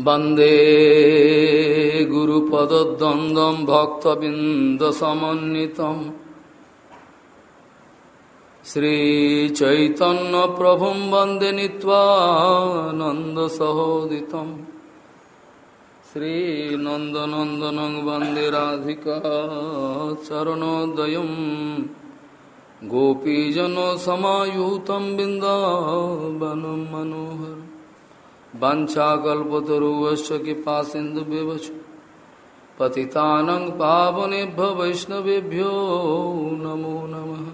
वंदे गुरुपदद्वन्द्वं भक्तबिन्दसमन्वितम्। श्रीचैतन्यप्रभुं वंदे नीत्वानन्दसहोदितम् श्रीनन्दनन्दनं वंदे राधिका चरणोदयं गोपीजनसमायुतं बिन्दावनं मनोहर वञ्चाकल्पतरुवश्च कृपा सिन्धुव्यवच पतितानं पावनेभ्य वैष्णवेभ्यो नमो नमः।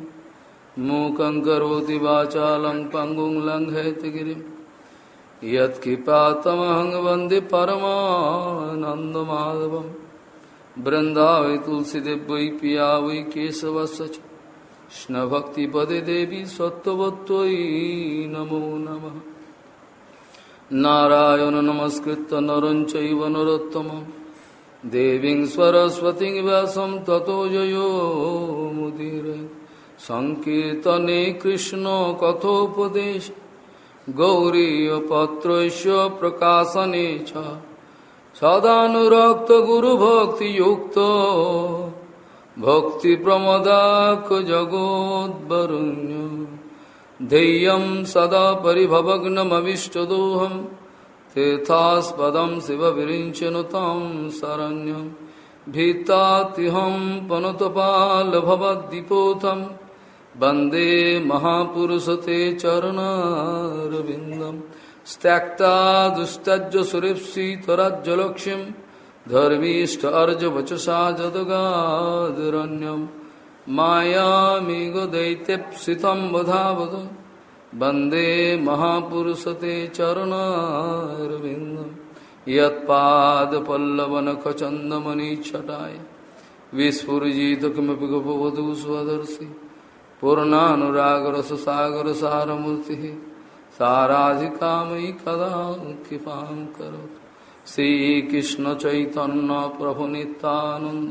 मूकं करोति वाचालं पङ्गुं लङ्घयतगिरिं। यत्कृपातमहं वंदे परमानन्दमाधवं तुलसीदेव वै पिया वै केशवस्य च कृष्णभक्तिपदे देवी सत्त्ववत्त्वयि नमो नमः। नारायण नमस्कृत नर चैव देवीं सरस्वतीं व्यासं ततो जयो मुदीरे। सङ्कीर्तने कृष्णकथोपदेश गौरीयपत्रस्य प्रकाशने च। सदानुरक्तगुरुभक्तियुक्तो भक्तिप्रमदाख जगोद्वरुण्य ध्येयं सदा परिभवग्नमविष्टदोहं तीर्थास्पदं शिवविरिञ्चनुतं शरण्यं, भीतातिहं पनुतपालभवद्दिपोतं वंदे महापुरुषते चरणारविन्दं, स्त्यक्ता दुस्तज्ज सुरेप्सितराज्यलक्ष्मीं धर्मीष्ट अर्जवचसा जदगादरण्यम्। मायामेघदैत्यप्सितं वधावद वंदे महापुरुषते चरणारविन्दं यत्पादपल्लवनखचन्दमनिच्छटाय विस्फुरिजित किमपि गपवधू स्वदर्शि पूर्णानुरागरससागरसारमूर्तिः। साराधिकामयि कदा कृपां करोतु श्रीकृष्णचैतन्यप्रभुनितानन्द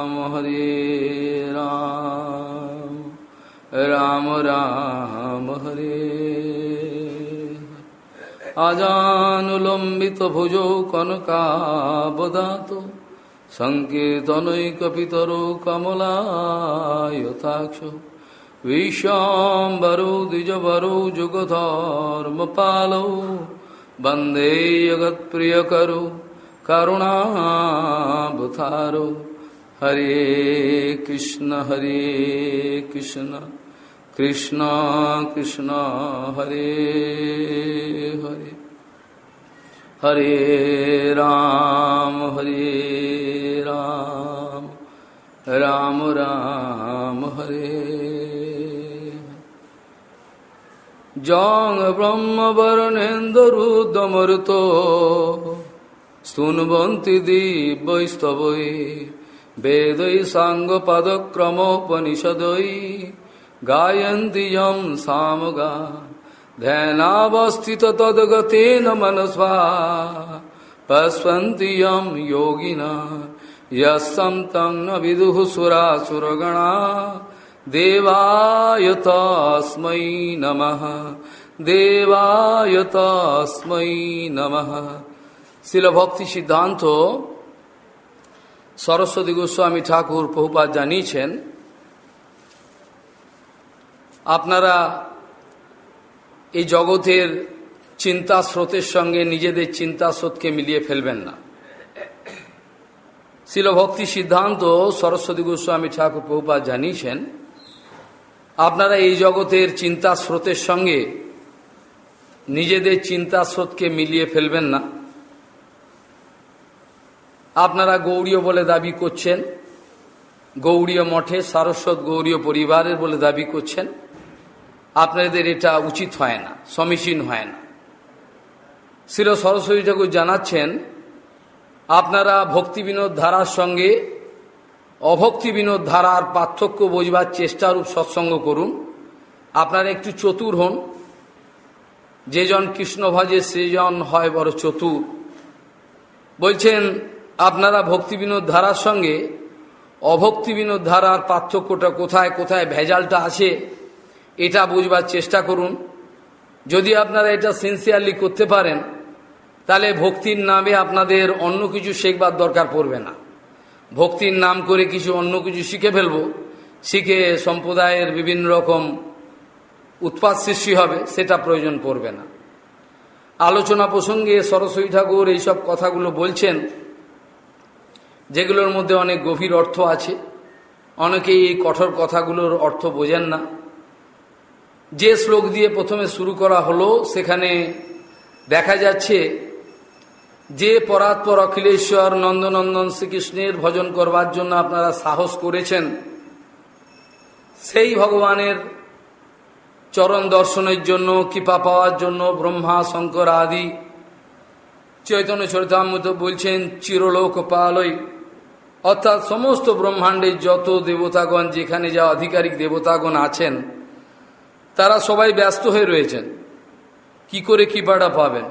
हरे राम राम राम हरे আজানুলম্বিত ভুজৌ কনকাবদাত সংকীর্তনৈকপিতরো কমলায়তাক্ষ विश्वाम्बरो द्विजवरो जुगधर्मपालौ वन्दे जगत्प्रियकरो करुणावतारो हरे कृष्ण हरे कृष्ण कृष्ण कृष्ण, हरे हरे। हरे राम हरे राम राम राम, हरे। जং ब्रह्मवर्णेन्दरुदमरुतो स्तून्वन्ति दिवैस्तवै वेदै साङ्गपदक्रमोपनिषदै गायन्ति यं सामगा। ध्यानावस्थित तद्गतेन मनस्वा। पश्वन्ति योगिना। यस्तं तं न विदुः सुरासुरगणा। देवाय तस्मै नमः। देवाय तस्मै नमः। शिलभक्ति सिद्धान्तो সরস্বতী গোস্বামী ঠাকুর প্রভুপাত জানিয়েছেন, আপনারা এই জগতের চিন্তা স্রোতের সঙ্গে নিজেদের চিন্তা স্রোতকে মিলিয়ে ফেলবেন না। শিল ভক্তি সিদ্ধান্ত সরস্বতী গোস্বামী ঠাকুর প্রভুপাত জানিয়েছেন, আপনারা এই জগতের চিন্তা স্রোতের সঙ্গে নিজেদের চিন্তা স্রোতকে মিলিয়ে ফেলবেন না। আপনারা গৌরীয় বলে দাবি করছেন গৌরীয় মঠে সারস্বত গৌরীয় পরিবারের বলে দাবি করছেন। আপনাদের এটা উচিত হয় না, সমীচীন হয় না। শিল সরস্বতী ঠাকুর জানাচ্ছেন, আপনারা ভক্তি বিনোদ ধারার সঙ্গে অভক্তি বিনোদ ধারার পার্থক্য বোঝবার চেষ্টারূপ সৎসঙ্গ করুন। আপনারা একটু চতুর হন। যেজন কৃষ্ণ ভজে সেজন হয় বড় চতুর। বলছেন আপনারা ভক্তি বিনোদ ধারার সঙ্গে অভক্তি বিনোদ ধারার পার্থক্যটা কোথায় কোথায় ভেজালটা আছে, এটা বুঝবার চেষ্টা করুন। যদি আপনারা এটা সিনসিয়ারলি করতে পারেন, তাহলে ভক্তির নামে আপনাদের অন্য কিছু শেখবার দরকার পড়বে না। ভক্তির নাম করে কিছু অন্য কিছু শিখে ফেলব, শিখে সম্প্রদায়ের বিভিন্ন রকম উৎপাদ সৃষ্টি হবে, সেটা প্রয়োজন পড়বে না। আলোচনা প্রসঙ্গে সরস্বতী ঠাকুর এইসব কথাগুলো বলছেন। যেগুলোর মধ্যে অনেক গভীর অর্থ আছে। অনেকেই এই কঠোর কথাগুলোর অর্থ বোঝেন না। যে শ্লোক দিয়ে প্রথমে শুরু করা হলো, সেখানে দেখা যাচ্ছে যে পরাৎপর অখিলেশ্বর নন্দনন্দন শ্রীকৃষ্ণের ভজন করবার জন্য আপনারা সাহস করেছেন। সেই ভগবানের চরণ দর্শনের জন্য, কৃপা পাওয়ার জন্য ব্রহ্মা, শঙ্কর আদি, চৈতন্য চরিতামৃত বলছেন চিরলোক পালয় অর্থাৎ সমস্ত ব্রহ্মাণ্ডের যত দেবতাগণ, যেখানে যা আধিকারিক দেবতাগণ আছেন, তারা সবাই ব্যস্ত হয়ে রয়েছেন। কি করে কৃপাটা পাবেন?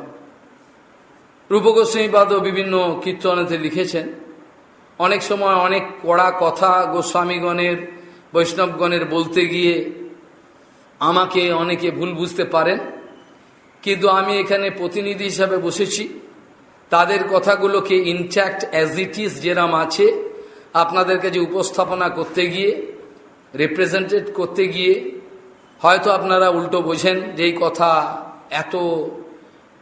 রূপগোস্বামীবাদও বিভিন্ন কীর্তনেতে লিখেছেন। অনেক সময় অনেক কড়া কথা গোস্বামীগণের, বৈষ্ণবগণের বলতে গিয়ে আমাকে অনেকে ভুল বুঝতে পারেন। কিন্তু আমি এখানে প্রতিনিধি হিসাবে বসেছি। তাদের কথাগুলোকে ইনট্যাক্ট অ্যাজ ইট ইজ যেরাম আছে আপনাদের কাছে উপস্থাপনা করতে গিয়ে রিপ্রেজেন্টেড করতে গিয়ে, হয়তো আপনারা উল্টো বোঝেন যে এই কথা এত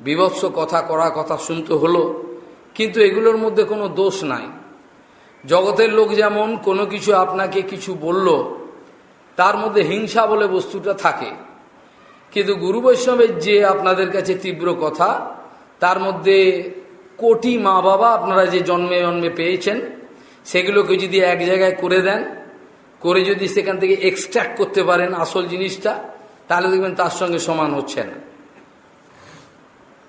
বিভৎস কথা করা কথা শুনতে হলো, কিন্তু এগুলোর মধ্যে কোনো দোষ নাই। জগতের লোক যেমন কোনো কিছু আপনাকে কিছু বলল, তার মধ্যে হিংসা বলে বস্তুটা থাকে। কিন্তু গুরু বৈষ্ণবের যে আপনাদের কাছে তীব্র কথা, তার মধ্যে কোটি মা বাবা আপনারা যে জন্মে জন্মে পেয়েছেন, সেগুলোকে যদি এক জায়গায় করে দেন, করে যদি সেখান থেকে এক্সট্র্যাক্ট করতে পারেন আসল জিনিসটা, তাহলে দেখবেন তার সঙ্গে সমান হচ্ছে না।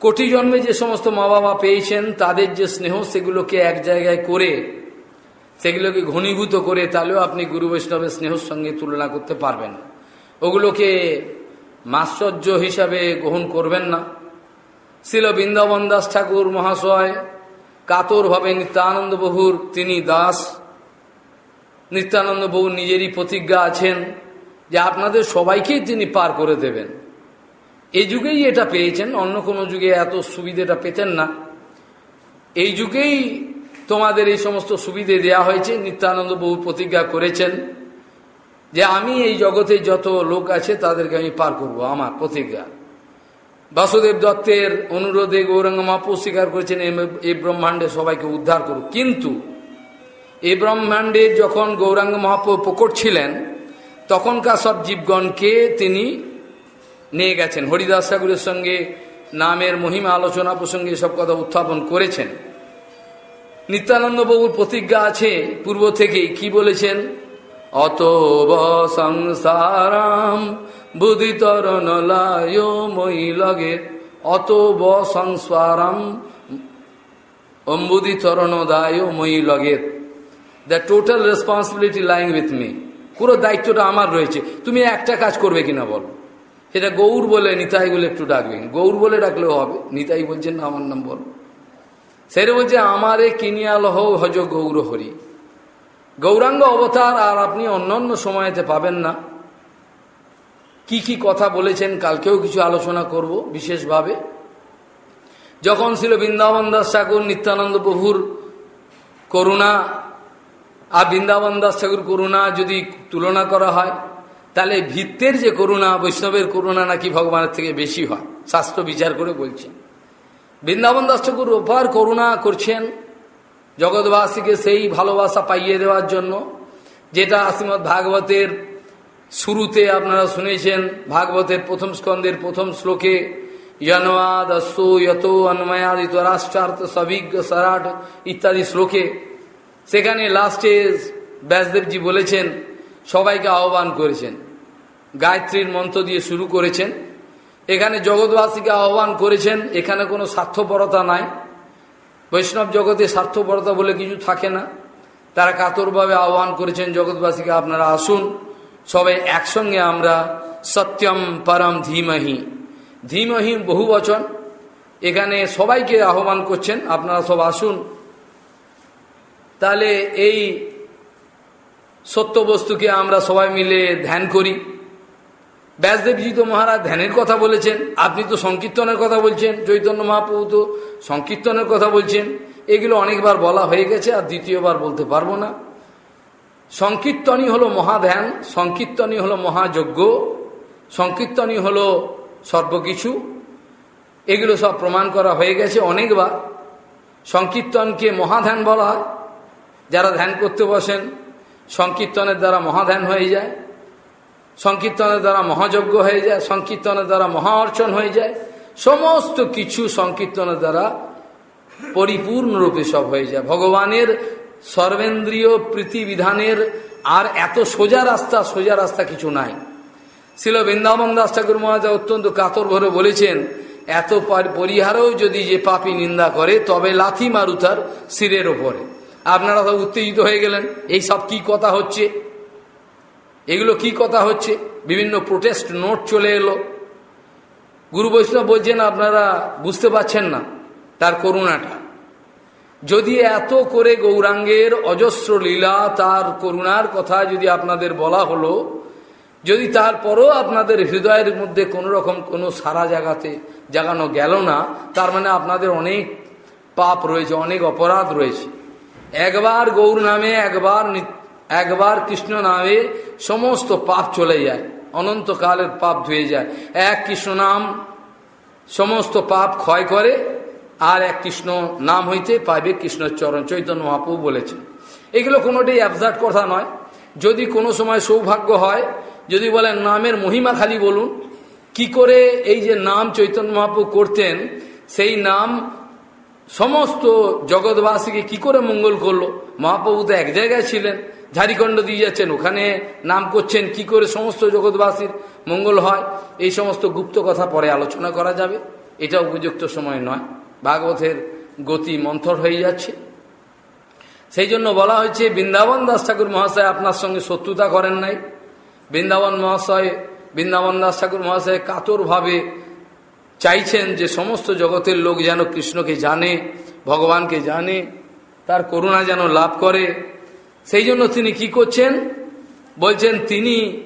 কোটি জন্মে যে সমস্ত মা বাবা পেয়েছেন, তাদের যে স্নেহ সেগুলোকে এক জায়গায় করে, সেগুলোকে ঘনীভূত করে, তাহলেও আপনি গুরু বৈষ্ণবের স্নেহর সঙ্গে তুলনা করতে পারবেন ওগুলোকে মাশ্চর্য হিসাবে গ্রহণ করবেন না। ছিল বৃন্দাবন দাস ঠাকুর মহাশয় কাতরভাবে নিত্যানন্দ বহুর তিনি দাস। নিত্যানন্দ বহু নিজেরই প্রতিজ্ঞা আছেন যে আপনাদের সবাইকেই তিনি পার করে দেবেন। এই যুগেই এটা পেয়েছেন, অন্য কোনো যুগে এত সুবিধেটা পেতেন না। এই যুগেই তোমাদের এই সমস্ত সুবিধে দেয়া হয়েছে, নিত্যানন্দ বহু প্রতিজ্ঞা করেছেন যে আমি এই জগতে যত লোক আছে তাদেরকে আমি পার করব, আমার প্রতিজ্ঞা। বাসুদেব দত্তের অনুরোধে গৌরাঙ্গ মাপু স্বীকার করেছেন এই ব্রহ্মাণ্ডে সবাইকে উদ্ধার করুক। কিন্তু এই ব্রহ্মাণ্ডে যখন গৌরাঙ্গ মহাপ্রভু প্রকট ছিলেন, তখনকার সব জীবগণকে তিনি নিয়ে গেছেন। হরিদাস ঠাকুরের সঙ্গে নামের মহিমা আলোচনা প্রসঙ্গে সব কথা উত্থাপন করেছেন। নিত্যানন্দ বাবুর প্রতিজ্ঞা আছে পূর্ব থেকেই। কি বলেছেন? অত সংসারাম বুধিতরণ লায় মই লগে অত ব সংসারাম অম্বুদিতরণ দায় মই লগে। The total responsibility lying with me পুরো দায়িত্বটা আমার রয়েছে। তুমি একটা কাজ করবে কিনা বলো। সেটা গৌর বলে নিতাই বলে একটু ডাকবে গৌর বলে ডাকলেও হবে। নিতাই বলছেন, না, আমার নাম বলো। সেটা বলছে, আমারে কিনিয়াল হো হজ গৌর হরি। গৌরাঙ্গ অবতার আর আপনি অন্যান্য সময়তে পাবেন না। কি কি কথা বলেছেন, কালকেও কিছু আলোচনা করব বিশেষভাবে। যখন ছিল বৃন্দাবন দাস ঠাকুর, নিত্যানন্দ প্রভুর করুণা, আর বৃন্দাবন দাস ঠাকুর করুণা যদি তুলনা করা হয়, তাহলে ভিত্তের যে করুণা, বৈষ্ণবের করুণা নাকি ভগবানের থেকে বেশি হয়, শাস্ত্র বিচার করে বলছেন। বৃন্দাবন দাস ঠাকুর ওপার করুণা করছেন, জগৎবাসীকে সেই ভালোবাসা পাইয়ে দেওয়ার জন্য, যেটা শ্রীমৎ ভাগবতের শুরুতে আপনারা শুনেছেন ভাগবতের প্রথম স্কন্দের প্রথম শ্লোকে জন্মাদ অস্য যত অন্ময়াদিত রাষ্ট্রার্থ সবিজ্ঞ সরাট ইত্যাদি শ্লোকে। সেখানে লাস্টে ব্যাসদেবজি বলেছেন, সবাইকে আহ্বান করেছেন, গায়ত্রীর মন্ত্র দিয়ে শুরু করেছেন। এখানে জগৎবাসীকে আহ্বান করেছেন, এখানে কোনো স্বার্থপরতা নাই। বৈষ্ণব জগতে স্বার্থপরতা বলে কিছু থাকে না। তারা কাতরভাবে আহ্বান করেছেন, জগৎবাসীকে আপনারা আসুন সবাই একসঙ্গে আমরা সত্যম পরম ধীমহি। ধীমহি বহু বচন। এখানে সবাইকে আহ্বান করছেন, আপনারা সব আসুন। তাহলে এই সত্য বস্তুকে আমরা সবাই মিলে ধ্যান করি। ব্যাসদেবজি তো মহারাজ ধ্যানের কথা বলেছেন, আপনি তো সংকীর্তনের কথা বলছেন, চৈতন্য মহাপ্রভু তো সংকীর্তনের কথা বলছেন। এগুলো অনেকবার বলা হয়ে গেছে, আর দ্বিতীয়বার বলতে পারব না। সংকীর্তনই হলো মহাধ্যান, সংকীর্তনই হলো মহাযজ্ঞ, সংকীর্তনই হলো সর্বকিছু। এগুলো সব প্রমাণ করা হয়ে গেছে অনেকবার। সংকীর্তনকে মহাধ্যান বলা হয়। যারা ধ্যান করতে বসেন, সংকীর্তনের দ্বারা মহাধ্যান হয়ে যায়, সংকীর্তনের দ্বারা মহাযজ্ঞ হয়ে যায়, সংকীর্তনের দ্বারা মহা অর্চন হয়ে যায়, সমস্ত কিছু সংকীর্তনের দ্বারা পরিপূর্ণরূপে সব হয়ে যায়। ভগবানের সর্বেন্দ্রীয় প্রীতিবিধানের আর এত সোজা রাস্তা সোজা রাস্তা কিছু নাই। ছিল বৃন্দাবন দাস ঠাকুর মহাজা অত্যন্ত কাতর ভরে বলেছেন, এত পরিহারেও যদি যে পাপি নিন্দা করে, তবে লাথি মারু তার শিরের ওপরে। আপনারা সব উত্তেজিত হয়ে গেলেন, এই সব কি কথা হচ্ছে? এগুলো কি কথা হচ্ছে? বিভিন্ন প্রোটেস্ট নোট চলে এলো। গুরু বৈষ্ণব বলছেন, আপনারা বুঝতে পারছেন না তার করুণাটা। যদি এত করে গৌরাঙ্গের অজস্র লীলা তার করুণার কথা যদি আপনাদের বলা হলো, যদি তারপরও আপনাদের হৃদয়ের মধ্যে কোনো রকম কোনো সারা জায়গাতে জাগানো গেল না, তার মানে আপনাদের অনেক পাপ রয়েছে, অনেক অপরাধ রয়েছে। একবার গৌর নামে, একবার একবার কৃষ্ণ নামে সমস্ত পাপ চলে যায়, অনন্তকালের পাপ ধুয়ে যায়। এক কৃষ্ণ নাম সমস্ত পাপ ক্ষয় করে আর এক কৃষ্ণ নাম হইতে পাইবে কৃষ্ণচরণ। চৈতন্য মহাপু বলেছেন। এগুলো কোনোটাই অ্যাবজার্ট কথা নয়। যদি কোনো সময় সৌভাগ্য হয়, যদি বলেন নামের মহিমা খালি বলুন, কি করে এই যে নাম চৈতন্য মহাপু করতেন, সেই নাম সমস্ত জগৎবাসীকে কি করে মঙ্গল করল? মহাপ্রভু তো এক জায়গায় ছিলেন, ঝাড়িখণ্ড দিয়ে যাচ্ছেন, ওখানে নাম করছেন, কি করে সমস্ত জগৎবাসীর মঙ্গল হয়? এই সমস্ত গুপ্ত কথা পরে আলোচনা করা যাবে। এটা উপযুক্ত সময় নয়। ভাগবতের গতি মন্থর হয়ে যাচ্ছে। সেই জন্য বলা হয়েছে, বৃন্দাবন দাস ঠাকুর মহাশয় আপনার সঙ্গে শত্রুতা করেন নাই। বৃন্দাবন মহাশয়, বৃন্দাবন দাস ঠাকুর মহাশয় কাতরভাবে চাইছেন যে সমস্ত জগতের লোক যেন কৃষ্ণকে জানে, ভগবানকে জানে, তার করুণা যেন লাভ করে। সেই জন্য তিনি কি করছেন? বলছেন, তিনি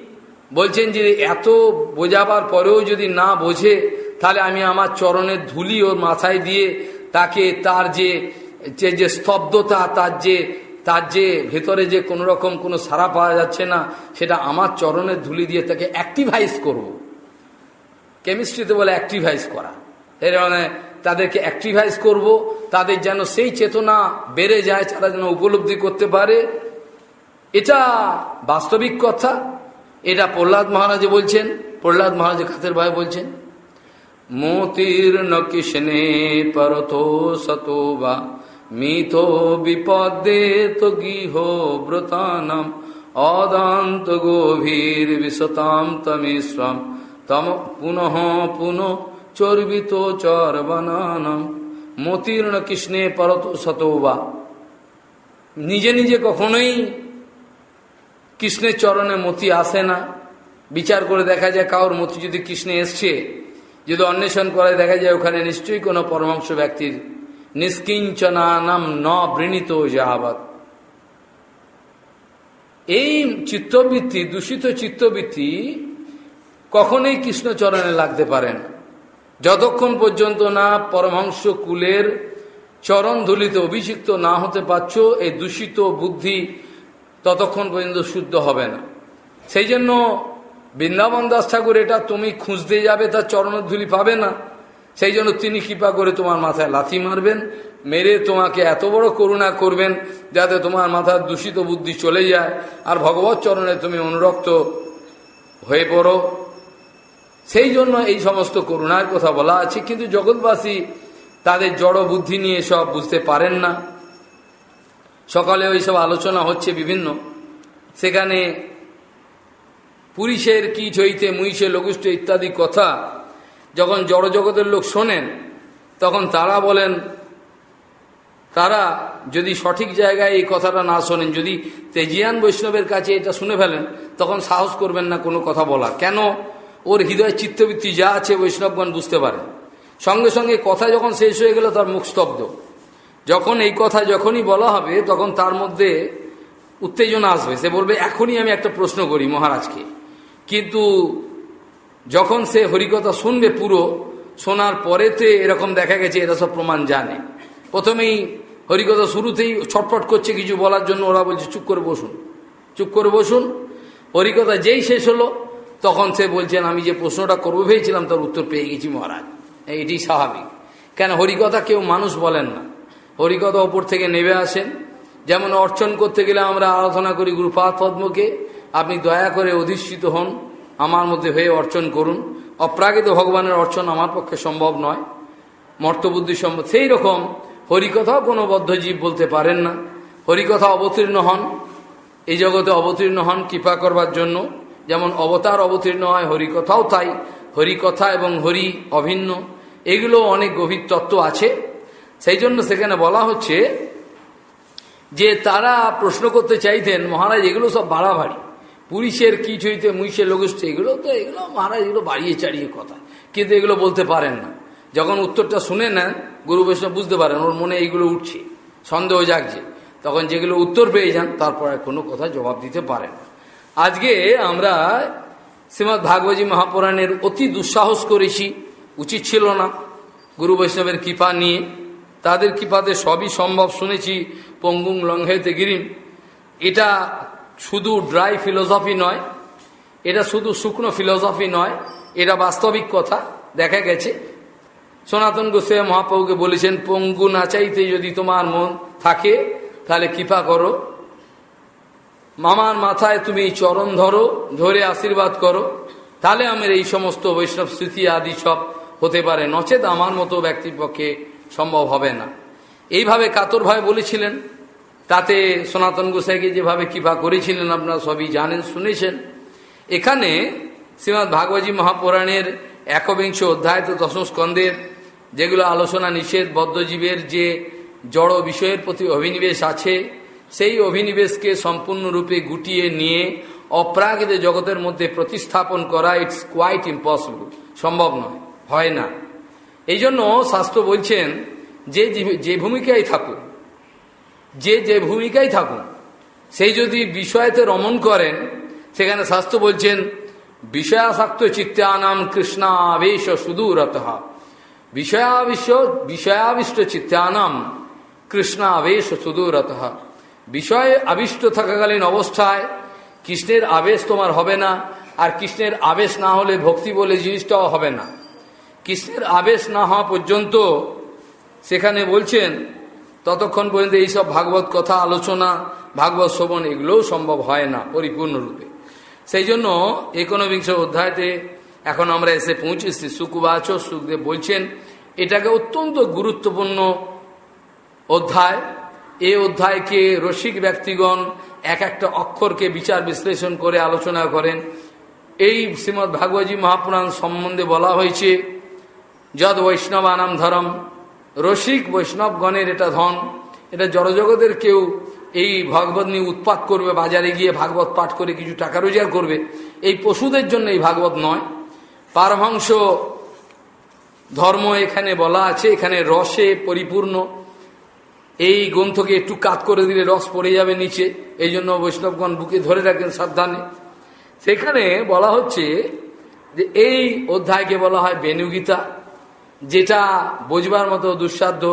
বলছেন যে এত বোঝাবার পরেও যদি না বোঝে তাহলে আমি আমার চরণের ধুলি ওর মাথায় দিয়ে তাকে তার যে যে স্তব্ধতা, তার যে তার যে ভেতরে যে কোনো রকম কোনো সারা পাওয়া যাচ্ছে না, সেটা আমার চরণের ধুলি দিয়ে তাকে অ্যাক্টিভাইজ করব। কেমিস্ট্রিতে বলে অ্যাক্টিভাইজ করা। এই মানে তাদেরকে অ্যাক্টিভাইজ করব, তাদের যেন সেই চেতনা বেড়ে যায়, তারা যেন উপলব্ধি করতে পারে। এটা বাস্তবিক কথা। এটা প্রহ্লাদ মহারাজে বলছেন, প্রহ্লাদ মহারাজ খাতের ভাই বলছেন। মোতির্ন কৃষ্ণে পরতো সতো বা মিথো বিপদে তো গৃহ ব্রতানম অদান্ত গভীর বিশতাম তমেশ্রম তম পুনঃ পুনঃ চর্বিত চরবনানম মতির্ণ কৃষ্ণে পরত শতবা নিজে নিজে কখনোই কৃষ্ণের চরণে মতি আসে না। বিচার করে দেখা যায় কাউর মতি যদি কৃষ্ণে এসছে যদি অন্বেষণ করে দেখা যায় ওখানে নিশ্চয়ই কোনো পরমাংশ ব্যক্তির নিষ্কিঞ্চনা নাম ন বৃণীত যাহাবাদ এই চিত্তবৃত্তি, দূষিত চিত্তবৃত্তি কখনোই কৃষ্ণচরণে লাগতে পারে না। যতক্ষণ পর্যন্ত না পরমহংস কুলের চরণ ধুলিতে অভিষিক্ত না হতে পারছ, এই দূষিত বুদ্ধি ততক্ষণ পর্যন্ত শুদ্ধ হবে না। সেই জন্য বৃন্দাবন দাস ঠাকুর, এটা তুমি খুঁজতে যাবে, তার চরণধুলি পাবে না। সেই জন্য তিনি কৃপা করে তোমার মাথায় লাথি মারবেন, মেরে তোমাকে এত বড় করুণা করবেন, যাতে তোমার মাথার দূষিত বুদ্ধি চলে যায়। আর ভগবত চরণে তুমি অনুরক্ত হয়ে পড়ো। সেই জন্য এই সমস্ত করুণার কথা বলা আছে, কিন্তু জগৎবাসী তাদের জড় বুদ্ধি নিয়ে সব বুঝতে পারেন না। সকালে ওই সব আলোচনা হচ্ছে বিভিন্ন। সেখানে পুরুষের কি চৈতে মুইষে লঘুষ্ঠ ইত্যাদি কথা যখন জড়জগতের লোক শোনেন, তখন তারা বলেন, তারা যদি সঠিক জায়গায় এই কথাটা না শোনেন, যদি তেজিয়ান বৈষ্ণবের কাছে এটা শুনে ফেলেন, তখন সাহস করবেন না কোনো কথা বলা। কেন? ওর হৃদয় চিত্তবৃত্তি যা আছে বৈষ্ণবগণ বুঝতে পারেন সঙ্গে সঙ্গে কথা যখন শেষ হয়ে গেল, তার মুখ স্তব্ধ। যখন এই কথা যখনই বলা হবে, তখন তার মধ্যে উত্তেজনা আসবে। সে বলবে, এখনই আমি একটা প্রশ্ন করি মহারাজকে। কিন্তু যখন সে হরিকথা শুনবে পুরো, শোনার পরেতে এরকম দেখা গেছে, এরা সব প্রমাণ জানে। প্রথমেই হরিকথা শুরুতেই ছটফট করছে কিছু বলার জন্য, ওরা বলছে, চুপ করে বসুন, চুপ করে বসুন। হরিকথা যেই শেষ হলো, তখন সে বলছেন, আমি যে প্রশ্নটা করব, ভেবেছিলাম তার উত্তর পেয়ে গেছি মহারাজ। এটি স্বাভাবিক। কেন, হরিকথা কেউ মানুষ বলেন না। হরিকথা ওপর থেকে নেমে আসেন। যেমন অর্চন করতে গেলে আমরা আরাধনা করি গুরুপাদ পদ্মকে আপনি দয়া করে অধিষ্ঠিত হন, আমার মধ্যে হয়ে অর্চন করুন। অপ্রাকৃত ভগবানের অর্চন আমার পক্ষে সম্ভব নয়। মর্তবুদ্ধি সম্ভব সেই রকম হরিকথাও কোনো বদ্ধজীব বলতে পারেন না। হরিকথা অবতীর্ণ হন। এই জগতে অবতীর্ণ হন কৃপা করবার জন্য। যেমন অবতার অবতীর্ণ হয়, হরিকথাও তাই। হরিকথা এবং হরি অভিন্ন। এগুলো অনেক গভীর তত্ত্ব আছে। সেই জন্য সেখানে বলা হচ্ছে যে তারা প্রশ্ন করতে চাইতেন, মহারাজ, এগুলো সব বাড়াবাড়ি। পুলিশের কিট হইতে মুইসে লোকষ্ঠে এগুলো তো, এগুলো মহারাজ, এগুলো বাড়িয়ে চাড়িয়ে কথা। কিন্তু এগুলো বলতে পারেন না। যখন উত্তরটা শুনে নেন, গুরু বৈষ্ণব বুঝতে পারেন, ওর মনে এইগুলো উঠছে, সন্দেহ জাগছে। তখন যেগুলো উত্তর পেয়ে যান, তারপর কোনো কথা জবাব দিতে পারেন আজকে আমরা শ্রীমৎ ভাগবতী মহাপুরাণের অতি দুঃসাহস করেছি, উচিত ছিল না। গুরু বৈষ্ণবের কৃপা নিয়ে, তাদের কৃপাতে সবই সম্ভব শুনেছি, পঙ্গুং লঙ্ঘেতে গিরিম। এটা শুধু ড্রাই ফিলোসফি নয়, এটা শুধু শুকনো ফিলোসফি নয়, এটা বাস্তবিক কথা, দেখা গেছে। সনাতন গোস্বাই মহাপ্রভুকে বলেছেন, পঙ্গু নাচাইতে যদি তোমার মন থাকে, তাহলে কৃপা করো। মামার মাথায় তুমি চরণ ধরো, ধরে আশীর্বাদ করো। তাহলে আমার এই সমস্ত বৈষ্ণব স্মৃতি আদি সব হতে পারে। নচেত আমার মতো ব্যক্তির পক্ষে সম্ভব হবে না। এইভাবে কাতরভাবে বলেছিলেন তাতে সনাতন গোসাইকে যেভাবে কৃপা করেছিলেন, আপনারা সবই জানেন, শুনেছেন। এখানে শ্রীমৎ ভাগবতী মহাপুরাণের একবিংশ অধ্যায় তো দশম স্কন্ধের যেগুলো আলোচনা নিষেধ, বদ্ধজীবের যে জড় বিষয়ের প্রতি অভিনিবেশ আছে, সেই অভিনিবেশকে সম্পূর্ণরূপে গুটিয়ে নিয়ে অপ্রাকৃত জগতের মধ্যে প্রতিস্থাপন করা ইটস কোয়াইট ইম্পসিবল সম্ভব নয়, হয় না। এই জন্য শাস্ত্র বলছেন, যে যে ভূমিকায় থাকুক যে যে ভূমিকায় থাকুন সেই যদি বিষয়তে রমণ করেন, সেখানে শাস্ত্র বলছেন, বিষয়াসক্ত চিত্তানাম কৃষ্ণা আবেশ সুদূরত। বিষয়াবিশ্ব, বিষয়াবিষ্ট চিত্তানাম কৃষ্ণা আবেশ সুদূরত। বিষয়ে আবিষ্ট থাকাকালীন অবস্থায় কৃষ্ণের আবেশ তোমার হবে না, আর কৃষ্ণের আবেশ না হলে ভক্তি বলে জিনিসটাও হবে না। কৃষ্ণের আবেশ না হওয়া পর্যন্ত সেখানে বলছেন ততক্ষণ পর্যন্ত এইসব ভাগবত কথা, আলোচনা, ভাগবত শ্রবণ এগুলোও সম্ভব হয় না পরিপূর্ণরূপে। সেই জন্য একনবিংশ অধ্যায়তে এখন আমরা এসে পৌঁছেছি, সুকুবাচ সুখদেব বলছেন, এটাকে অত্যন্ত গুরুত্বপূর্ণ অধ্যায়। এ অধ্যায়কে রসিক ব্যক্তিগণ এক একটা অক্ষরকে বিচার বিশ্লেষণ করে আলোচনা করেন। এই শ্রীমৎ ভাগবতী মহাপুরাণ সম্বন্ধে বলা হয়েছে যদ বৈষ্ণবানাম ধরম রসিক বৈষ্ণবগণের এটা ধন, এটা জড়জগতের কেউ এই ভাগবত নিয়ে উৎপাত করবে, বাজারে গিয়ে ভাগবত পাঠ করে কিছু টাকা রোজগার করবে, এই পশুদের জন্য এই ভাগবত নয়। পারভংশ ধর্ম এখানে বলা আছে, এখানে রসে পরিপূর্ণ। এই গ্রন্থকে একটু কাত করে দিলে রস পড়ে যাবে নিচে, এই জন্য বৈষ্ণবগণ বুকে ধরে রাখেন সাবধানে। সেখানে বলা হচ্ছে যে এই অধ্যায়কে বলা হয় বেনুগীতা যেটা বোঝবার মতো দুঃসাধ্য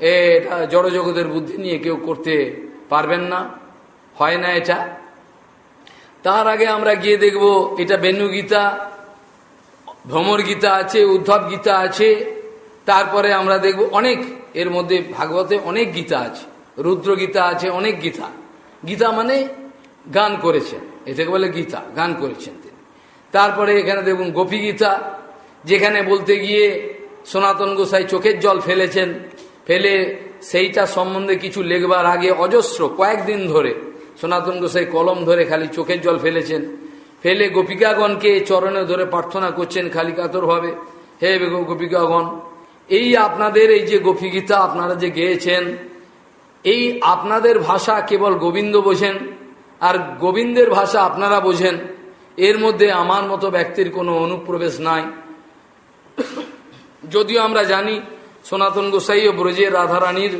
এটা জড়জগতের বুদ্ধি নিয়ে কেউ করতে পারবেন না। হয় না এটা? তার আগে আমরা গিয়ে দেখব, এটা বেনু গীতা, ভ্রমর গীতা আছে, উদ্ধব গীতা আছে, তারপরে আমরা দেখব অনেক, এর মধ্যে ভাগবতে অনেক গীতা আছে, রুদ্র গীতা আছে, অনেক গীতা। গীতা মানে গান করেছেন এটাকে বলে গীতা, গান করেছেন তিনি। তারপরে এখানে দেখুন গোপী গীতা যেখানে বলতে গিয়ে সনাতন গোসাই চোখের জল ফেলেছেন, ফেলে সেইটা সম্বন্ধে কিছু লেখবার আগে অজস্র কয়েকদিন ধরে সনাতন গোসাই কলম ধরে খালি চোখের জল ফেলেছেন। ফেলে গোপিকাগণকে চরণে ধরে প্রার্থনা করছেন খালি কাতরভাবে, হে গোপিকাগণ, এই আপনাদের এই যে গোপীগীতা আপনারা যে গেয়েছেন, এই আপনাদের ভাষা কেবল গোবিন্দ বোঝেন, আর গোবিন্দের ভাষা আপনারা বোঝেন, এর মধ্যে আমার মতো ব্যক্তির কোনো অনুপ্রবেশ নাই। যদিও আমরা জানি সনাতন গোসাই ও ব্রজের রাধারানীর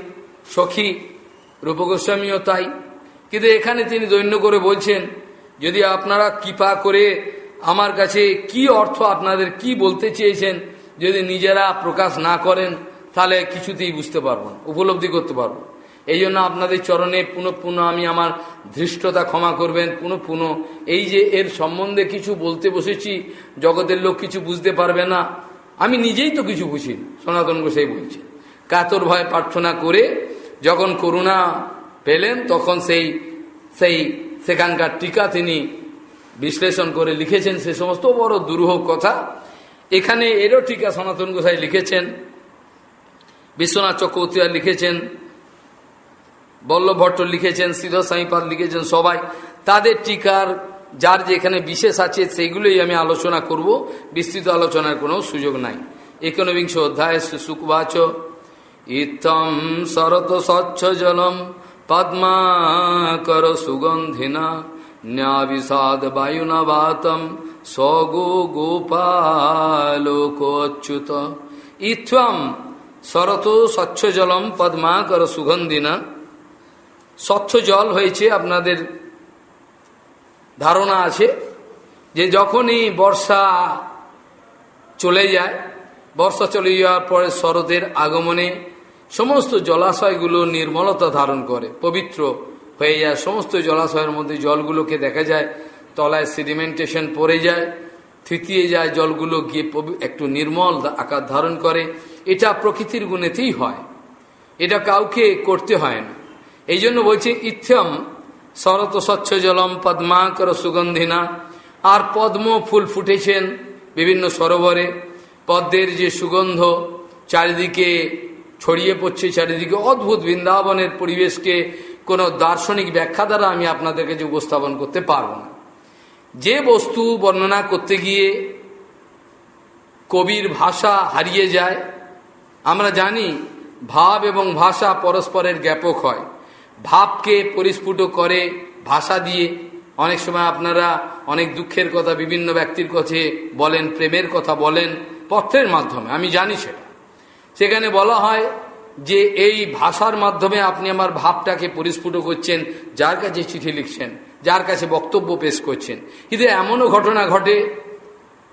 সখী রূপগোস্বামীও তাই। কিন্তু এখানে তিনি দৈন্য করে বলছেন, যদি আপনারা কৃপা করে আমার কাছে কি অর্থ আপনাদের কি বলতে চেয়েছেন, যদি নিজেরা প্রকাশ না করেন, তাহলে কিছুতেই বুঝতে পারব উপলব্ধি করতে পারব এই জন্য আপনাদের চরণে পুনঃ পুনঃ আমি আমার ধৃষ্টতা ক্ষমা করবেন, পুনঃ পুনঃ। এই যে এর সম্বন্ধে কিছু বলতে বসেছি, জগতের লোক কিছু বুঝতে পারবে না। আমি নিজেই তো কিছু বুঝি সনাতন গোসাই বলছে কাতর ভয় প্রার্থনা করে যখন করুণা পেলেন, তখন সেই সেই সেখানকার টিকা তিনি বিশ্লেষণ করে লিখেছেন। সে সমস্ত বড় দুরূহ কথা। এখানে এরও টিকা সনাতন গোসাই লিখেছেন। বিশ্বনাথ চক্রবর্তী লিখেছেন। বল্লভ ভট্ট লিখেছেন। সিদ্ধ সাইপাদ লিখেছেন সবাই। তাদের টিকার যার যেখানে বিশেষ আছে সেইগুলোই আমি আলোচনা করব। বিস্তৃত আলোচনার কোনো সুযোগ নাই। একনবিংশ অধ্যায় সুকুবাচ ইতম শরত স্বচ্ছ জলম পদ্মা পদ্মাকর সুগন্ধিনা ন্যাবিষাদ বায়ুনা বাতম স্বগো গোপালোকচ্যুত। ইথম শরত স্বচ্ছ জলম পদ্মা পদ্মাকর সুগন্ধিনা। স্বচ্ছ জল হয়েছে আপনাদের ধারণা আছে যে যখনই বর্ষা চলে যায়, বর্ষা চলে যাওয়ার পরে শরতের আগমনে সমস্ত জলাশয়গুলো নির্মলতা ধারণ করে, পবিত্র হয়ে যায়। সমস্ত জলাশয়ের মধ্যে জলগুলোকে দেখা যায়, তলায় সিডিমেন্টেশন পড়ে যায়, থিতিয়ে যায়, জলগুলো গিয়ে একটু নির্মল আকার ধারণ করে। এটা প্রকৃতির গুণেতেই হয়। এটা কাউকে করতে হয় না। এই জন্য বলছে ইথ্যম শরত স্বচ্ছ জলম পদ্মাকর সুগন্ধিনা। আর পদ্ম ফুল ফুটেছেন বিভিন্ন সরোবরে। পদ্মের যে সুগন্ধ চারিদিকে ছড়িয়ে পড়ছে, চারিদিকে অদ্ভুত বৃন্দাবনের পরিবেশকে কোনো দার্শনিক ব্যাখ্যা দ্বারা আমি আপনাদের কাছে উপস্থাপন করতে পারব না। যে বস্তু বর্ণনা করতে গিয়ে কবির ভাষা হারিয়ে যায়, আমরা জানি ভাব এবং ভাষা পরস্পরের জ্ঞাপক হয়। ভাবকে পরিস্ফুট করে ভাষা দিয়ে। অনেক সময় আপনারা অনেক দুঃখের কথা বিভিন্ন ব্যক্তির কাছে বলেন, প্রেমের কথা বলেন, পত্রের মাধ্যমে, আমি জানি সেটা। সেখানে বলা হয় যে এই ভাষার মাধ্যমে আপনি আমার ভাবটাকে পরিস্ফুট করছেন, যার কাছে চিঠি লিখছেন, যার কাছে বক্তব্য পেশ করছেন। কিন্তু এমনও ঘটনা ঘটে,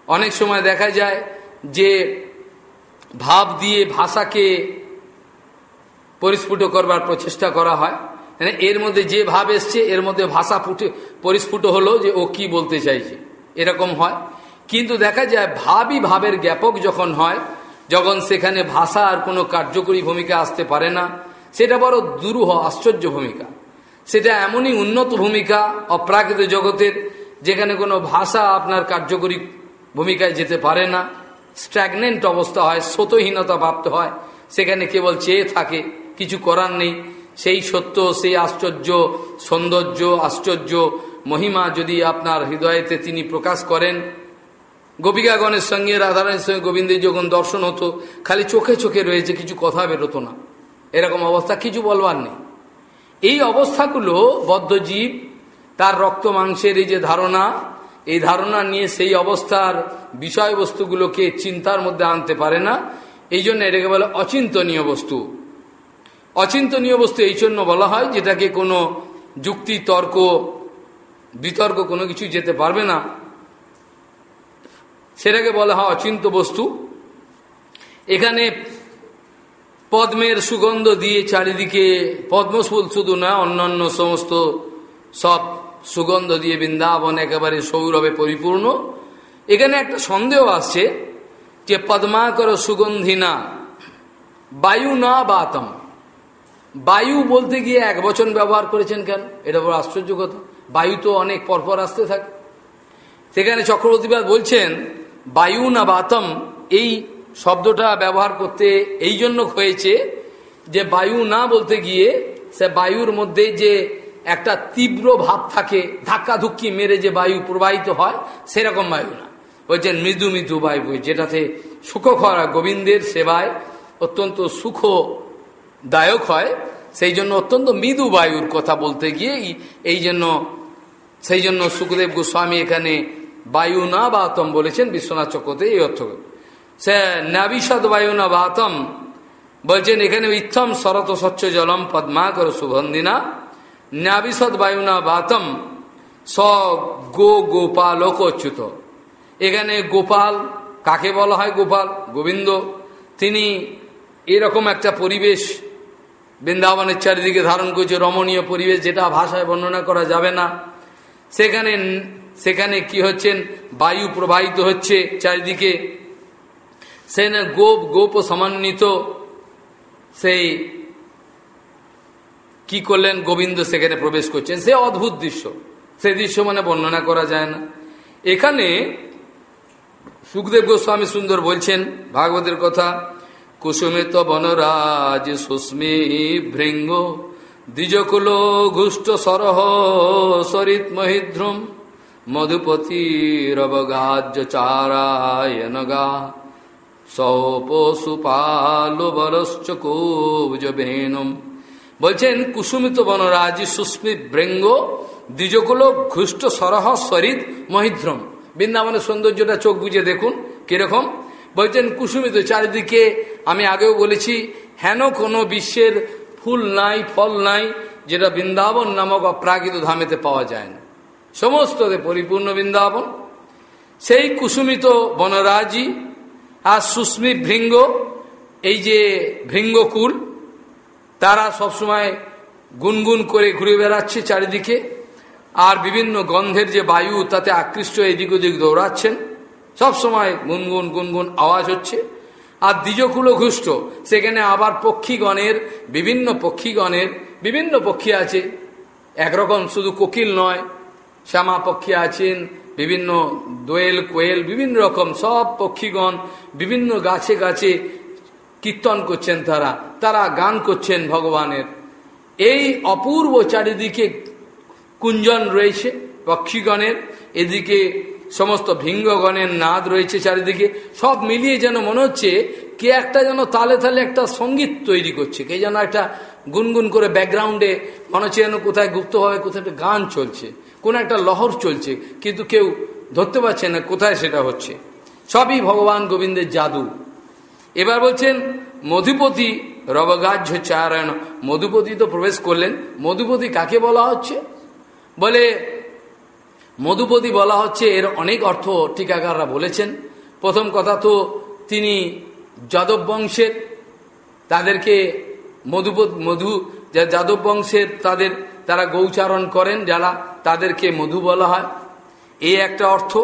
অনেক সময় দেখা যায় যে ভাব দিয়ে ভাষাকে পরিস্ফুট করবার প্রচেষ্টা করা হয়। এর মধ্যে যে ভাব এসছে, এর মধ্যে ভাষা ফুটে, পরিস্ফুট হলো যে ও কি বলতে চাইছে। এরকম হয়। কিন্তু দেখা যায় ভাবই ভাবের জ্ঞাপক যখন হয়, যখন সেখানে ভাষা আর কোনো কার্যকরী ভূমিকা আসতে পারে না, সেটা বড় দুরূহ, আশ্চর্য ভূমিকা। সেটা এমনই উন্নত ভূমিকা অপ্রাকৃত জগতের, যেখানে কোনো ভাষা আপনার কার্যকরী ভূমিকায় যেতে পারে না। স্ট্যাগনেন্ট অবস্থা হয় স্বতহীনতা প্রাপ্ত হয়। সেখানে কেবল চেয়ে থাকে, কিছু করার নেই। সেই সত্য, সেই আশ্চর্য, সৌন্দর্য, আশ্চর্য মহিমা যদি আপনার হৃদয়েতে তিনি প্রকাশ করেন, গোপিকাগণের সঙ্গে, রাধারানীর সঙ্গে, গোবিন্দের যখন দর্শন হতো, খালি চোখে চোখে রয়েছে, কিছু কথা বেরোতো না। এরকম অবস্থা, কিছু বলবার নেই। এই অবস্থাগুলো বদ্ধজীব তার রক্ত মাংসের এই যে ধারণা, এই ধারণা নিয়ে সেই অবস্থার বিষয়বস্তুগুলোকে চিন্তার মধ্যে আনতে পারে না। এই জন্য এটাকে বলে অচিন্তনীয় বস্তু। অচিন্তনীয় বস্তু এই জন্য বলা হয়, যেটাকে কোনো যুক্তি, তর্ক, বিতর্ক কোনো কিছু যেতে পারবে না। সেটাকে বলা হয় অচিন্ত বস্তু। এখানে পদ্মের সুগন্ধ দিয়ে চারিদিকে পদ্মফুল শুধু নয় অন্যান্য সমস্ত সব সুগন্ধ দিয়ে বৃন্দাবন একেবারে সৌরভে পরিপূর্ণ। এখানে একটা সন্দেহ আসছে যে পদ্মাকর সুগন্ধি না, বায়ু না বাতম। বায়ু বলতে গিয়ে এক বচন ব্যবহার করেছেন কেন? এটা বড় আশ্চর্য কথা। বায়ু তো অনেক পরপর আসতে থাকে। সেখানে চক্রবর্তীবাদ বলছেন, বায়ু না বাতম, এই শব্দটা ব্যবহার করতে এই জন্য হয়েছে যে বায়ু না বলতে গিয়ে সে বায়ুর মধ্যে যে একটা তীব্র ভাব থাকে ধাক্কা ধুক্কি মেরে যে বায়ু প্রবাহিত হয়, সেরকম বায়ু না। বলছেন, মৃদু মৃদু বায়ু, যেটাতে সুখকর গোবিন্দের সেবায় অত্যন্ত সুখদায়ক হয়, সেই জন্য অত্যন্ত মৃদু বায়ুর কথা বলতে গিয়ে এই জন্য সেই জন্য সুখদেব গোস্বামী এখানে বায়ু না বাতম বলেছেন, বিশ্বনাথ চক্রতে এই অর্থ সে নাবিশদ বায়ু না বাতম বলছেন, এখানে ইত্থম শরত স্বচ্ছ জলম পদ্মাকর সুগন্ধিনা নাবিশদ বায়ু না বাতম স গো গোপালক অচ্যুত। এখানে গোপাল, কাকে বলা হয় গোপাল? গোবিন্দ। তিনি এরকম একটা পরিবেশ বৃন্দাবনের চারিদিকে ধারণ করছে রমণীয় পরিবেশ, যেটা ভাষায় বর্ণনা করা যাবে না। সেখানে সেখানে কি হচ্ছেন বায়ু প্রবাহিত হচ্ছে চারিদিকে। সেখানে গোপ গোপ সমন্বিত। সেই কি করলেন? গোবিন্দ সেখানে প্রবেশ করছেন। সে অদ্ভুত দৃশ্য। সে দৃশ্য মানে বর্ণনা করা যায় না। এখানে সুখদেব গোস্বামী সুন্দর বলছেন ভাগবতের কথা। কুসুমিত বনরাজ সুস্মি ভৃঙ্গ, দ্বিজকুল ঘুষ্ট সরহ সরিত মহিদ্রুম, মধুপতি রবগাজ্য চারায়নগা সৌপশুপালো বরশ্চ কৌজ বেনম বলছেন, কুসুমিত বনরাজ সুস্মিত ভৃঙ্গ, দ্বিজকুল ঘুষ্ট সরহ সরিত মহিদ্রম। বৃন্দাবনের সৌন্দর্যটা চোখ বুঝে দেখুন, কীরকম? বলছেন কুসুমিত চারিদিকে আমি আগেও বলেছি, হেন কোনো বিশ্বের ফুল নাই, ফল নাই, যেটা বৃন্দাবন নামক অপ্রাকৃত ধামেতে পাওয়া যায় না। সমস্ততে পরিপূর্ণ বৃন্দাবন। সেই কুসুমিত বনরাজি আর সুস্মি ভৃঙ্গ, এই যে ভৃঙ্গকুল, তারা সবসময় গুনগুন করে ঘুরে বেড়াচ্ছে চারিদিকে, আর বিভিন্ন গন্ধের যে বায়ু তাতে আকৃষ্ট এদিক ওদিক দৌড়াচ্ছেন। সবসময় গুনগুন গুনগুন আওয়াজ হচ্ছে। আর দ্বিজকুল ঘুষ্ট। সেখানে আবার পক্ষীগণের, বিভিন্ন পক্ষীগণের, বিভিন্ন পক্ষী আছে। একরকম শুধু কোকিল নয়, শ্যামা পক্ষী আছেন, বিভিন্ন দোয়েল, কোয়েল, বিভিন্ন রকম সব পক্ষীগণ বিভিন্ন গাছে গাছে কীর্তন করছেন তারা। তারা গান করছেন ভগবানের। এই অপূর্ব চারিদিকে কুঞ্জন রয়েছে পক্ষীগণের। এদিকে সমস্ত ভিঙ্গগণের নাদ রয়েছে চারিদিকে। সব মিলিয়ে যেন মনে হচ্ছে কে একটা যেন তালে তালে একটা সংগীত তৈরি করছে। কে যেন একটা গুনগুন করে ব্যাকগ্রাউন্ডে মনে হচ্ছে যেন কোথায় গুপ্তভাবে কোথায় একটা গান চলছে, কোন একটা লহর চলছে, কিন্তু কেউ ধরতে পারছে না কোথায় সেটা হচ্ছে। সবই ভগবান গোবিন্দের জাদু। এবার বলছেন, মধুপতি রবগাহ্য চারায়ণ। মধুপতি তো প্রবেশ করলেন। মধুপতি কাকে বলা হচ্ছে? বলে মধুপতি বলা হচ্ছে এর অনেক অর্থ টিকাকাররা বলেছেন। প্রথম কথা তো তিনি যাদব বংশের, তাদেরকে মধুপত, মধু যাদব বংশের তাদের, তারা গৌচারণ করেন, যারা তাদেরকে মধু বলা হয়। এই একটা অর্থ।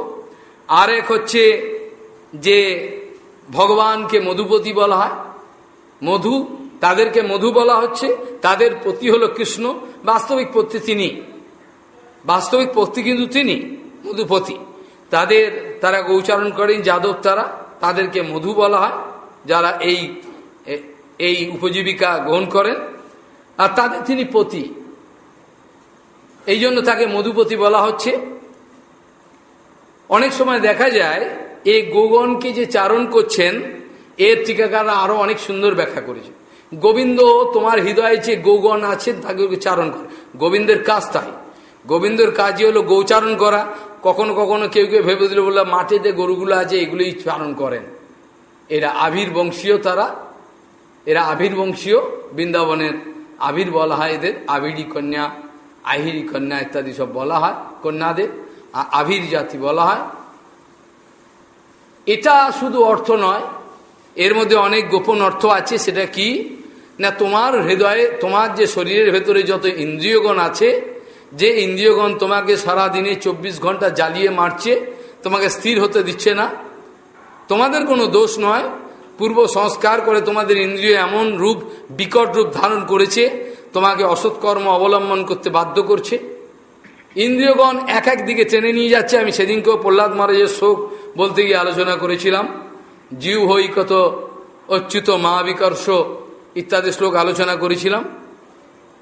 আর এক হচ্ছে যে ভগবানকে মধুপতি বলা হয়। মধু, তাদেরকে মধু বলা হচ্ছে, তাদের পতি হলো কৃষ্ণ। বাস্তবিক পতি তিনি। বাস্তবিক পতি কিন্তু তিনি, মধুপতি। তাদের, তারা গৌচারণ করেন যাদব তারা, তাদেরকে মধু বলা হয়, যারা এই এই উপজীবিকা গ্রহণ করেন। আর তাদের তিনি পতি। এই জন্য তাকে মধুপতি বলা হচ্ছে। অনেক সময় দেখা যায় এই গোগণকে যে চারণ করছেন, এর টিকাকাররা আরও অনেক সুন্দর ব্যাখ্যা করেছে। গোবিন্দ, তোমার হৃদয়ে যে গৌগণ আছেন, তাকে চারণ করে। গোবিন্দের কাজ তাই। গোবিন্দের কাজই হলো গৌচারণ করা। কখনো কখনো কেউ কেউ ভেবে দিল বলল মাঠে যে গরুগুলো আছে, এগুলোই চারণ করেন। এরা আবির বংশীয় তারা। এরা আবির বংশীয় বৃন্দাবনের আবির বলা হয় এদের। আবিরি কন্যা, আহিরি কন্যা ইত্যাদি সব বলা হয়, কন্যাদের। আবির জাতি বলা হয়। এটা শুধু অর্থ নয়, এর মধ্যে অনেক গোপন অর্থ আছে, সেটা কি? না তোমার হৃদয়ে, তোমার যে শরীরের ভেতরে যত ইন্দ্রিয়গণ আছে যে ইন্দ্রিয়গণ তোমাকে সারা দিনে চব্বিশ ঘণ্টা জ্বালিয়ে মারছে, তোমাকে স্থির হতে দিচ্ছে না। তোমাদের কোনো দোষ নয়। পূর্ব সংস্কার করে তোমাদের ইন্দ্রিয় এমন রূপ, বিকট রূপ ধারণ করেছে, তোমাকে অসৎকর্ম অবলম্বন করতে বাধ্য করছে। ইন্দ্রিয়গণ এক এক দিকে টেনে নিয়ে যাচ্ছে। আমি সেদিনকেও প্রহ্লাদ মহারাজের শোক বলতে গিয়ে আলোচনা করেছিলাম। জীব হই কত অচ্যুত মহাবিকর্ষ ইত্যাদি শ্লোক আলোচনা করেছিলাম।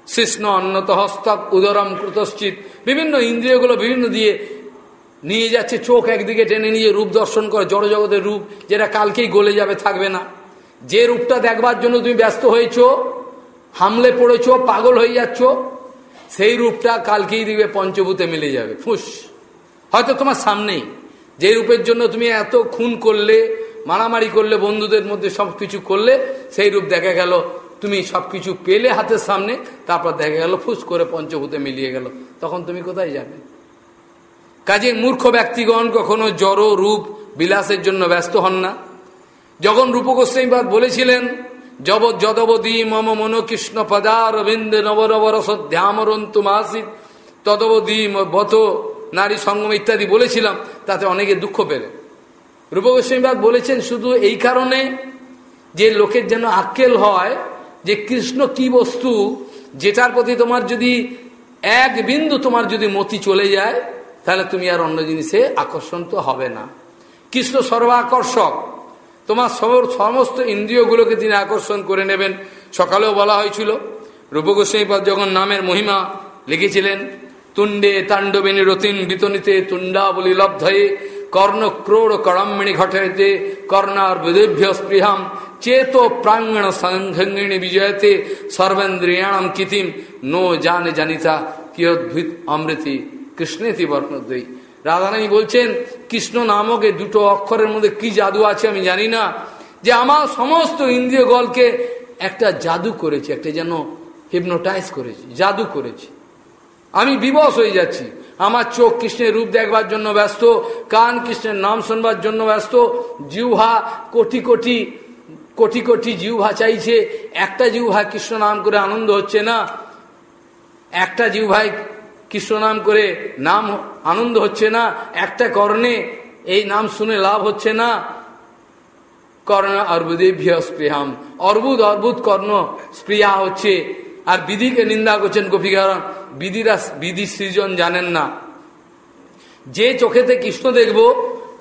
কৃষ্ণ অন্নত হস্তক উদরম কৃতশ্চিত বিভিন্ন ইন্দ্রিয়গুলো বিভিন্ন দিয়ে নিয়ে যাচ্ছে, চোখ একদিকে টেনে নিয়ে রূপ দর্শন করে জড় জগতের রূপ, যেটা কালকেই গলে যাবে, থাকবে না। যে রূপটা দেখবার জন্য তুমি ব্যস্ত হয়েছ, হামলে পড়েছ, পাগল হয়ে যাচ্ছ, সেই রূপটা কালকেই দেখবে পঞ্চভূতে মিলে যাবে। ফুস! হয়তো তোমার সামনেই। যে রূপের জন্য তুমি এত খুন করলে, মারামারি করলে, বন্ধুদের মধ্যে সব কিছু করলে, সেই রূপ দেখা গেল তুমি সব কিছু পেলে হাতের সামনে, তারপর দেখা গেল, ফুস করে পঞ্চভূতে মিলিয়ে গেল। তখন তুমি কোথায় যাবে? কাজে মূর্খ ব্যক্তিগণ কখনো জড় রূপ বিলাসের জন্য ব্যস্ত হন না। যখন রূপগোস্বাইবাদ বলেছিলেন জব যদবদী মম মন কৃষ্ণ পদা রবীন্দ্র নবরবরস ধ্যামরন্তু মাসিত তদবদী বত নারী সঙ্গম ইত্যাদি বলেছিলাম, তাতে অনেকে দুঃখ পেলে। রূপগোস্বাইবাদ বলেছেন, শুধু এই কারণে যে লোকের যেন আক্কেল হয় যে কৃষ্ণ কি বস্তু, যেটার প্রতি তোমার যদি এক বিন্দু তোমার যদি মতি চলে যায়, তাহলে তুমি আর অন্য জিনিসে আকর্ষণ তো হবে না। কৃষ্ণ সর্বাকর্ষক। তোমার সমস্ত ইন্দ্রিয়গুলোকে তিনি আকর্ষণ করে নেবেন। সকালেও বলা হয়েছিল রূপগোস্বাইপদ যখন নামের মহিমা লিখেছিলেন, তুণ্ডে তাণ্ডবিনী রতিন বিতনিতে তুণ্ডাবলী লব্ধয়ে কর্ণ ক্রোড় কড়ম্মিণী ঘটয়তে কর্ণার বিদেভ্য স্পৃহাম চেত প্রাঙ্গণ সংঘিণী বিজয়তে সর্বেন্দ্রিয়াণম কিতিম নো জানে জানিতা কি অদ্ভুত অমৃতি কৃষ্ণেতি বর্ণদ্বয়ী রাধারানী বলছেন কৃষ্ণ নামক এই দুটো অক্ষরের মধ্যে কি জাদু আছে আমি জানি না যে আমার সমস্ত ইন্দ্রিয় গলকে একটা জাদু করেছে একটা যেন হিপনোটাইজ করেছে জাদু করেছি আমি বিবশ হয়ে যাচ্ছি। আমার চোখ কৃষ্ণের রূপ দেখবার জন্য ব্যস্ত, কান কৃষ্ণের নাম শুনবার জন্য ব্যস্ত জিউহা কোটি কোটি কোটি কোটি জিউহা চাইছে। একটা জিউহা কৃষ্ণ নাম করে আনন্দ হচ্ছে না। একটা জিউভাই কৃষ্ণ নাম করে নাম আনন্দ হচ্ছে না। একটা কর্ণে এই নাম শুনে লাভ হচ্ছে না। কর্ণ অর্বুদেভ্য স্পৃহাম। অর্বুদ অর্বুদ কর্ণ স্প্রিয়া হচ্ছে। আর বিধিকে নিন্দা করছেন গোপীকারণ বিধিরা বিধি সৃজন জানেন না। যে চোখেতে কৃষ্ণ দেখব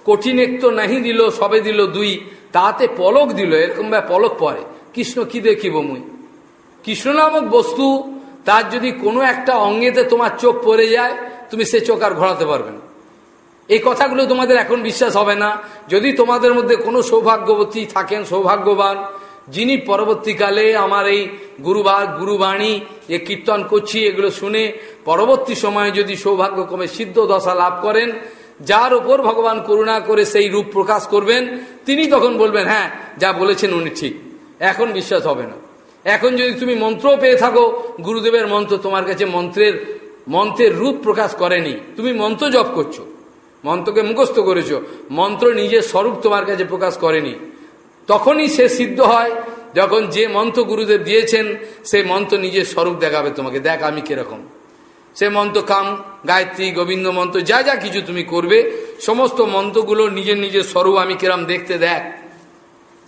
কঠিন একটু নাহি দিল, সবে দিল দুই। তাতে পলক দিল, এরকম পলক পরে কৃষ্ণ কি দেখিব মুই? কৃষ্ণ নামক বস্তু, তার যদি কোনো একটা অঙ্গেতে তোমার চোখ পড়ে যায়, তুমি সে চোখ আর ঘোরাতে পারবে না। এই কথাগুলো তোমাদের এখন বিশ্বাস হবে না। যদি তোমাদের মধ্যে কোনো সৌভাগ্যবতী থাকেন, সৌভাগ্যবান, যিনি পরবর্তীকালে আমার এই গুরুবা, গুরুবাণী যে কীর্তন করছি, এগুলো শুনে পরবর্তী সময়ে যদি সৌভাগ্যক্রমে সিদ্ধ দশা লাভ করেন যার ওপর ভগবান করুণা করে সেই রূপ প্রকাশ করবেন, তিনি তখন বলবেন হ্যাঁ যা বলেছেন উনি ঠিক, এখন বিশ্বাস হবে না। এখন যদি তুমি মন্ত্র পেয়ে থাকো, গুরুদেবের মন্ত্র তোমার কাছে মন্ত্রের মন্ত্রের রূপ প্রকাশ করেনি, তুমি মন্ত্র জপ করছ, মন্ত্রকে মুখস্থ করেছ, মন্ত্র নিজের স্বরূপ তোমার কাছে প্রকাশ করেনি, তখনই সে সিদ্ধ হয়, যখন যে মন্ত্র গুরুদেব দিয়েছেন সেই মন্ত্র নিজের স্বরূপ দেখাবে তোমাকে, দেখ আমি কীরকম। সে মন্ত্র কাম গায়ত্রী গোবিন্দ মন্ত্র, যা যা কিছু তুমি করবে, সমস্ত মন্ত্রগুলো নিজের নিজের স্বরূপ আমি কিরম দেখতে দেখ।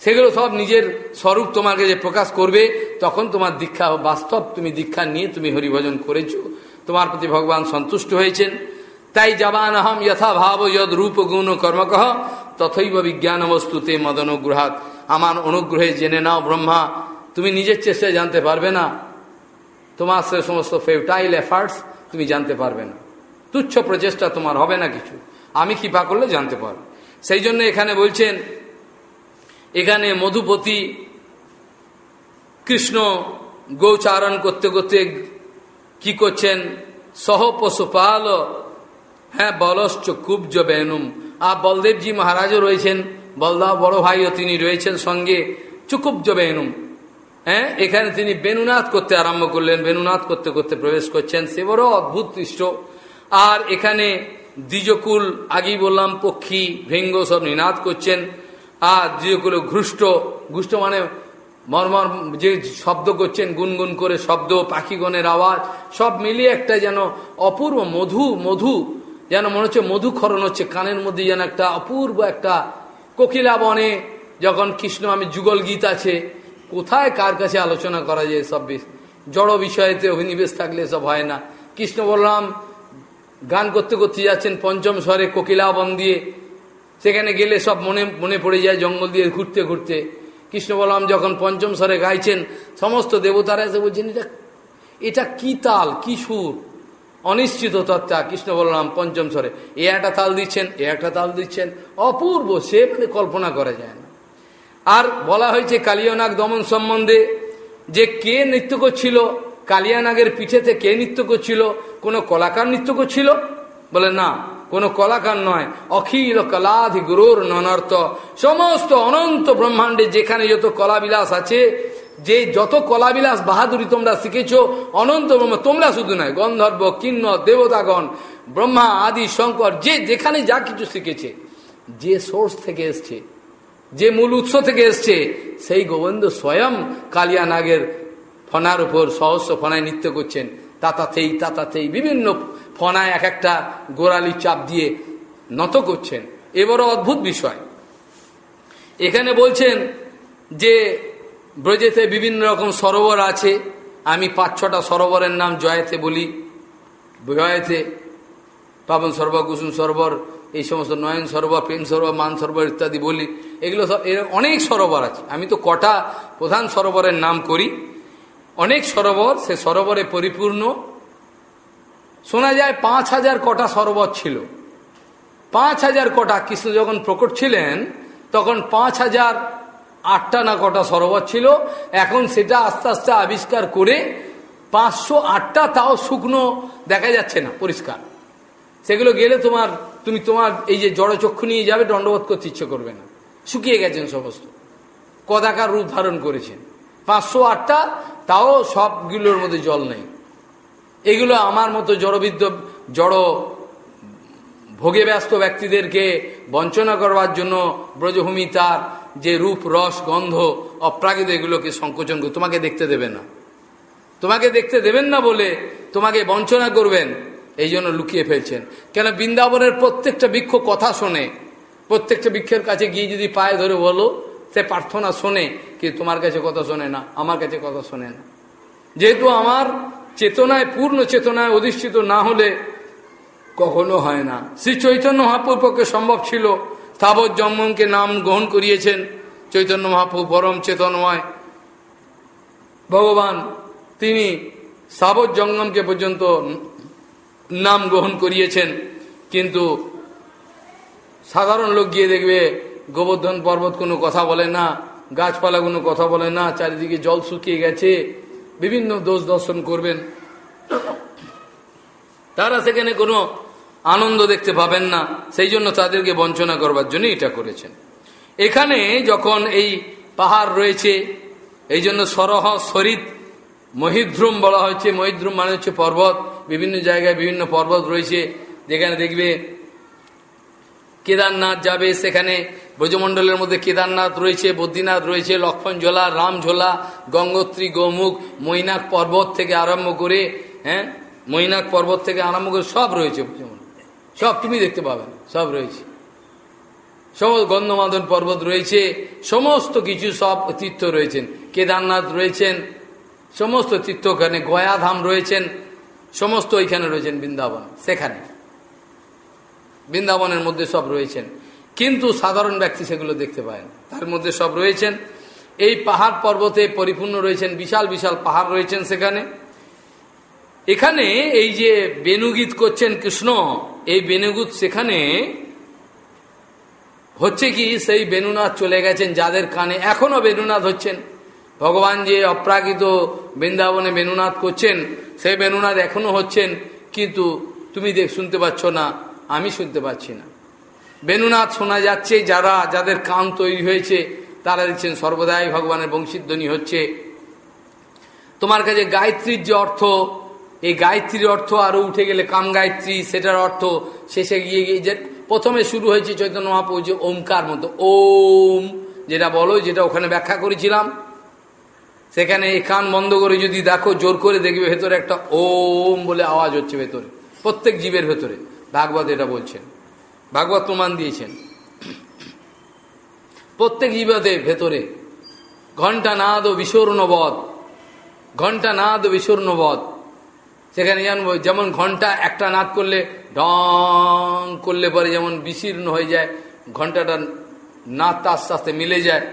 সেগুলো সব নিজের স্বরূপ তোমার কাছে প্রকাশ করবে, তখন তোমার দীক্ষা বাস্তব তুমি দীক্ষা নিয়ে তুমি হরিভজন করেছ। তোমার প্রতি ভগবান সন্তুষ্ট হয়েছেন। তাই জবান আহম যথা ভাব যদ রূপ গুণ কর্মকহ, তথৈব বিজ্ঞান বস্তুতে মদ অনুগ্রহাত আমার অনুগ্রহে জেনে নাও ব্রহ্মা, তুমি নিজের চেষ্টায় জানতে পারবে না। তোমার সে সমস্ত ফেউটাইল এফার্টস তুমি জানতে পারবে না। তুচ্ছ প্রচেষ্টা তোমার হবে না কিছু। আমি কৃপা করলে জানতে পারব। সেই জন্য এখানে বলছেন, এখানে মধুপতি কৃষ্ণ গৌচারণ করতে করতে কি করছেন? সহ পশুপাল হ্যাঁ বলশ্চ কুব্জ বেনুম আর বলদেবজি মহারাজও রয়েছেন। বলদাও বড় ভাইও তিনি রয়েছেন সঙ্গে। চুকুব্জ বেনুম হ্যাঁ? এখানে তিনি বেনুনাথ করতে আরম্ভ করলেন। বেনুনাথ করতে করতে প্রবেশ করছেন। সে বড় অদ্ভুত দৃষ্ট আর এখানে দ্বিজকুল, আগেই বললাম, পক্ষী, ভৃঙ্গ সব নিনাদ করছেন। আর দ্বিজকুল ঘৃষ্ট। ঘুষ্ট মানে মর্মর যে শব্দ করছেন, গুনগুন করে শব্দ, পাখিগণের আওয়াজ, সব মিলিয়ে একটা যেন অপূর্ব মধু মধু, যেন মনে হচ্ছে মধু খরণ হচ্ছে। কানের মধ্যে যেন একটা অপূর্ব একটা কোকিলা বনে যখন কৃষ্ণ আমি যুগল গীত আছে কোথায় কার কাছে আলোচনা করা যায় সব জড় বিষয়েতে অভিনিবেশ থাকলে সব হয় না। কৃষ্ণ বললাম গান করতে করতে যাচ্ছেন, পঞ্চম স্বরে কোকিলা বন দিয়ে। সেখানে গেলে সব মনে মনে পড়ে যায়, জঙ্গল দিয়ে ঘুরতে ঘুরতে। কৃষ্ণ বলরাম যখন পঞ্চম স্বরে গাইছেন, সমস্ত দেবতারা এসে বলছেন, এটা এটা কি তাল? কি সুর? অনিশ্চিত তত্ত্বা কৃষ্ণ বললাম পঞ্চম স্বরে, এ একটা তাল দিচ্ছেন, এ একটা তাল দিচ্ছেন। অপূর্ব, সে মানে কল্পনা করা যায় আর বলা হয়েছে কালিয়ানাগ দমন সম্বন্ধে যে কে নৃত্য করছিল, কালিয়ানাগের পিঠেতে কে নৃত্য করছিল, কোনো কলাকার নৃত্য করছিল? বলে, না, কোনো কলাকার নয়। অখিল কলাধি গুরুর ননর্ত। সমস্ত অনন্ত ব্রহ্মাণ্ডে যেখানে যত কলাবিলাস আছে, যে যত কলাবিলাস বাহাদুরি তোমরা শিখেছ, অনন্ত ব্রহ্ম তোমরা শুধু নয়, গন্ধর্ব, কিন্ন, দেবতাগণ, ব্রহ্মা, আদি, শঙ্কর, যে যেখানে যা কিছু শিখেছে, যে সোর্স থেকে এসছে যে মূল উৎস থেকে এসছে, সেই গোবিন্দ স্বয়ং কালিয়া নাগের ফনার উপর সহস্র ফনায় নৃত্য করছেন। তাতাতেই তাতাতেই বিভিন্ন ফনায় এক একটা গোড়ালি চাপ দিয়ে নত করছেন। এবারও অদ্ভুত বিষয়। এখানে বলছেন যে ব্রজেতে বিভিন্ন রকম সরোবর আছে। আমি পাঁচ ছটা সরোবরের নাম জয়েতে বলি জয়েতে পাবন সরোবর, কুসুম সরোবর, এই সমস্ত নয়ন সরোবর, প্রেম সরোবর, মান সরোবর ইত্যাদি বলি। এগুলো এর অনেক সরোবর আছে। আমি তো কটা প্রধান সরোবরের নাম করি। অনেক সরোবর, সে সরোবরে পরিপূর্ণ। শোনা যায় পাঁচ হাজার কটা সরোবর ছিল। পাঁচ হাজার কটা। কৃষ্ণ যখন প্রকট ছিলেন, তখন পাঁচ হাজার আটটা না কটা সরোবর ছিল। এখন সেটা আস্তে আস্তে আবিষ্কার করে পাঁচশো আটটা তাও শুকনো দেখা যাচ্ছে না, পরিষ্কার। সেগুলো গেলে তোমার তুমি তোমার এই যে জড়চক্ষু নিয়ে যাবে, দণ্ডবোধ করতে ইচ্ছে করবে না। শুকিয়ে গেছেন সমস্ত। কদাকার রূপ ধারণ করেছেন। পাঁচশো আটটা, তাও সবগুলোর মধ্যে জল নেই। এগুলো আমার মতো জড়বিদ্য জড় ভোগে ব্যস্ত ব্যক্তিদেরকে বঞ্চনা করবার জন্য ব্রজভূমি তার যে রূপ, রস, গন্ধ অপ্রাকৃত এগুলোকে সংকোচন করে, তোমাকে দেখতে দেবে না। তোমাকে দেখতে দেবেন না বলে তোমাকে বঞ্চনা করবেন, এই জন্য লুকিয়ে ফেলছেন। কেন বৃন্দাবনের প্রত্যেকটা বৃক্ষ কথা শোনে প্রত্যেকটা বৃক্ষের কাছে গিয়ে যদি পায়ে ধরে বলো, সে প্রার্থনা শোনে কি তোমার কাছে কথা শোনে না, আমার কাছে কথা শোনে না। যেহেতু আমার চেতনায়, পূর্ণ চেতনায় অধিষ্ঠিত না হলে কখনো হয় না। শ্রী চৈতন্য মহাপুর পক্ষে সম্ভব ছিল স্থাবর জন্মকে নাম গ্রহণ করিয়েছেন। চৈতন্য মহাপুর পরম চেতনময় ভগবান। তিনি সাবর জঙ্গমকে পর্যন্ত নাম গ্রহণ করিয়েছেন। কিন্তু সাধারণ লোক গিয়ে দেখবে, গোবর্ধন পর্বত কোনো কথা বলে না, গাছপালা কোনো কথা বলে না, চারিদিকে জল শুকিয়ে গেছে, বিভিন্ন দোষ দর্শন করবেন। তারা সেখানে কোনো আনন্দ দেখতে পাবেন না, সেই জন্য তাদেরকে বঞ্চনা করবার জন্য এটা করেছেন। এখানে যখন এই পাহাড় রয়েছে, এই জন্য সরহ, সরিত, মহিদ্রুম বলা হয়েছে মহিদ্রুম মানে হচ্ছে পর্বত, বিভিন্ন জায়গায় বিভিন্ন পর্বত রয়েছে, যেখানে দেখবে কেদারনাথ যাবে সেখানে। ব্রজমণ্ডলের মধ্যে কেদারনাথ রয়েছে, বদ্রীনাথ রয়েছে, লক্ষ্মণ ঝোলা, রাম ঝোলা, গঙ্গোত্রী, গোমুখ, মৈনাক পর্বত থেকে আরম্ভ করে হ্যাঁ? মৈনাক পর্বত থেকে আরম্ভ করে সব রয়েছে সব তুমি দেখতে পাবে, সব রয়েছে। সমস্ত গন্ধমাদন পর্বত রয়েছে, সমস্ত কিছু সব তীর্থ রয়েছেন। কেদারনাথ রয়েছেন, সমস্ত তীর্থ ওখানে, গয়াধাম রয়েছেন, সমস্ত ওইখানে রয়েছেন বৃন্দাবন, সেখানে। বৃন্দাবনের মধ্যে সব রয়েছেন। কিন্তু সাধারণ ব্যক্তি সেগুলো দেখতে পায় না। তার মধ্যে সব রয়েছেন। এই পাহাড় পর্বতে পরিপূর্ণ রয়েছেন, বিশাল বিশাল পাহাড় রয়েছেন সেখানে। এখানে এই যে বেনুগীত করছেন কৃষ্ণ, এই বেনুগীত সেখানে হচ্ছে কি, সেই বেনুনাথ চলে গেছেন যাদের কানে এখনও বেনুনাথ হচ্ছেন। ভগবান যে অপ্রাকৃত বৃন্দাবনে বেনুনাথ করছেন, সেই বেনুনাথ এখনও হচ্ছেন। কিন্তু তুমি দেখ, শুনতে পাচ্ছ না আমি শুনতে পাচ্ছি না। বেনুনাথ শোনা যাচ্ছে, যারা, যাদের কান তৈরি হয়েছে, তারা দেখছেন সর্বদাই ভগবানের বংশীধ্বনি হচ্ছে। তোমার কাছে গায়ত্রীর যে অর্থ, এই গায়ত্রীর অর্থ আরও উঠে গেলে কাম গায়ত্রী, সেটার অর্থ শেষে গিয়ে গিয়ে যে প্রথমে শুরু হয়েছে চৈতন্য মহাপ্রভু যে ওমকার মতো, ওম, যেটা বলো, যেটা ওখানে ব্যাখ্যা করেছিলাম। সেখানে এই কান বন্ধ করে যদি দেখো, জোর করে দেখবে ভেতরে একটা ওম বলে আওয়াজ হচ্ছে ভেতরে, প্রত্যেক জীবের ভেতরে। ভাগবত এটা বলছেন। ভাগবত প্রমাণ দিয়েছেন। প্রত্যেক জীবদের ভেতরে ঘণ্টা নাদ ও বিস্বর্ণবধ ঘণ্টা নাদ ও বিস্বর্ণবধ সেখানে যেমন ঘণ্টা একটা নাদ করলে ডং করলে পরে যেমন বিশীর্ণ হয়ে যায় ঘন্টাটা নাদটা আস্তে আস্তে মিলে যায়,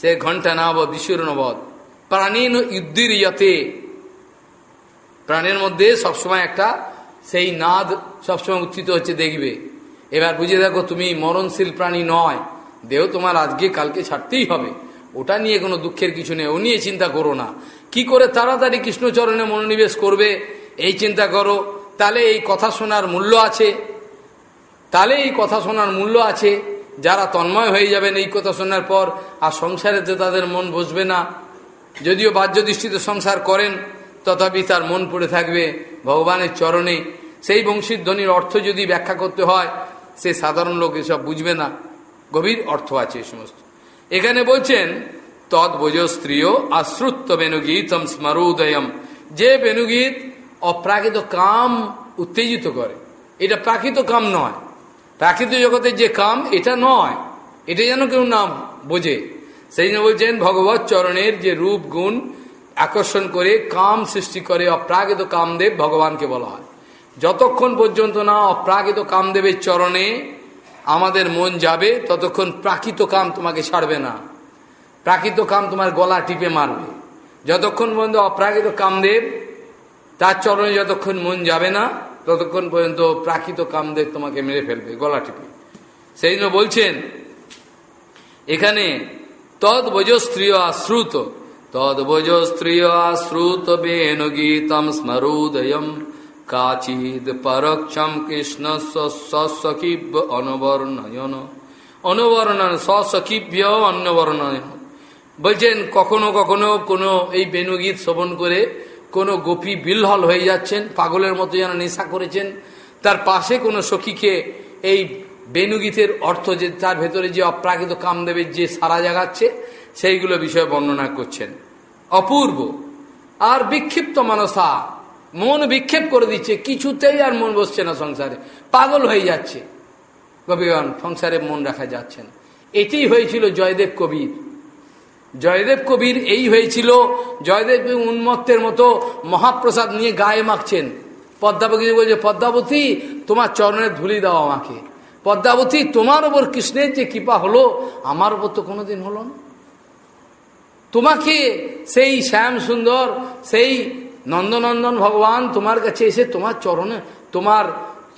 সে ঘণ্টা নাব বিস্বর্ণবধ প্রাণীন ইদ্দির ইয়তে প্রাণের মধ্যে সবসময় একটা সেই নাদ সবসময় উত্থিত হচ্ছে, দেখবে। এবার বুঝে দেখো, তুমি মরণশীল প্রাণী নয়। দেহ তোমার আজকে কালকে ছাড়তেই হবে। ওটা নিয়ে কোনো দুঃখের কিছু নেই। ও নিয়ে চিন্তা করো না। কি করে তাড়াতাড়ি কৃষ্ণচরণে মনোনিবেশ করবে? এই চিন্তা করো। তাহলে এই কথা শোনার মূল্য আছে। তাহলে এই কথা শোনার মূল্য আছে। যারা তন্ময় হয়ে যাবেন এই কথা শোনার পর, আর সংসারেতে তাদের মন বসবে না। যদিও বাহ্য দৃষ্টিতে সংসার করেন তথাপি তার মন পড়ে থাকবে ভগবানের চরণে। সেই বংশীর ধ্বনির অর্থ যদি ব্যাখ্যা করতে হয়, সে সাধারণ লোক এসব বুঝবে না। গভীর অর্থ আছে এই সমস্ত। এখানে বলছেন, তৎ স্ত্রীয় আশ্রুত্ব বেনুগীতম স্মরোদয়ম। যে বেনুগীত অপ্রাকৃত কাম উত্তেজিত করে। এটা প্রাকৃত কাম নয়। প্রাকৃত জগতের যে কাম, এটা নয়। এটা যেন কেউ নাম বোঝে। সেই জন্য বলছেন ভগবত চরণের যে রূপ গুণ আকর্ষণ করে কাম সৃষ্টি করে অপ্রাকৃত কামদেব ভগবানকে বলা হয়। যতক্ষণ পর্যন্ত না অপ্রাকৃত কামদেবের চরণে আমাদের মন যাবে, ততক্ষণ প্রাকৃত কাম তোমাকে ছাড়বে না। প্রাকৃত কাম তোমার গলা টিপে মারবে। যতক্ষণ পর্যন্ত অপ্রাকৃত কামদেব তার চরণে যতক্ষণ মন যাবে না, ততক্ষণ পর্যন্ত প্রাকৃত কামদেব তোমাকে মেরে ফেলবে, গলা টিপে। সেই জন্য বলছেন, এখানে তদ স্ত্রীয় আশ্রুত তদ স্ত্রীয় আশ্রুত বেন গীতম স্মরোদয়ম কাচিদ পরক্ষম কৃষ্ণ সসকিব্য অনবর্ণয়ন অনবর্ণন সসকিব্য অন্নবর্ণয়ন বলছেন কখনো কখনো কোনো এই বেনুগীত শ্রবণ করে কোনো গোপী বিলহল হয়ে যাচ্ছেন, পাগলের মতো যেন নেশা করেছেন। তার পাশে কোনো সখীকে এই বেনুগীতের অর্থ যে, তার ভেতরে যে অপ্রাকৃত কামদেবের যে সারা জাগাচ্ছে সেইগুলো বিষয়ে বর্ণনা করছেন। অপূর্ব। আর বিক্ষিপ্ত মানসা। মন বিক্ষেপ করে দিচ্ছে, কিছুতেই আর মন বসছে না সংসারে। পাগল হয়ে যাচ্ছে। কবিগণ, সংসারে মন রাখা যাচ্ছে না এটি হয়েছিল জয়দেব কবির। জয়দেব কবির এই হয়েছিল জয়দেব উন্মত্তের মতো মহাপ্রসাদ নিয়ে গায়ে মাখছেন। পদ্মাবতী বলছে, পদ্মাবতী, তোমার চরণে ধুলি দাও আমাকে। পদ্মাবতী, তোমার ওপর কৃষ্ণের যে কৃপা হলো, আমার ওপর তো কোনোদিন হলো না। তোমাকে সেই শ্যাম সুন্দর, সেই নন্দনন্দন ভগবান তোমার কাছে এসে তোমার চরণে, তোমার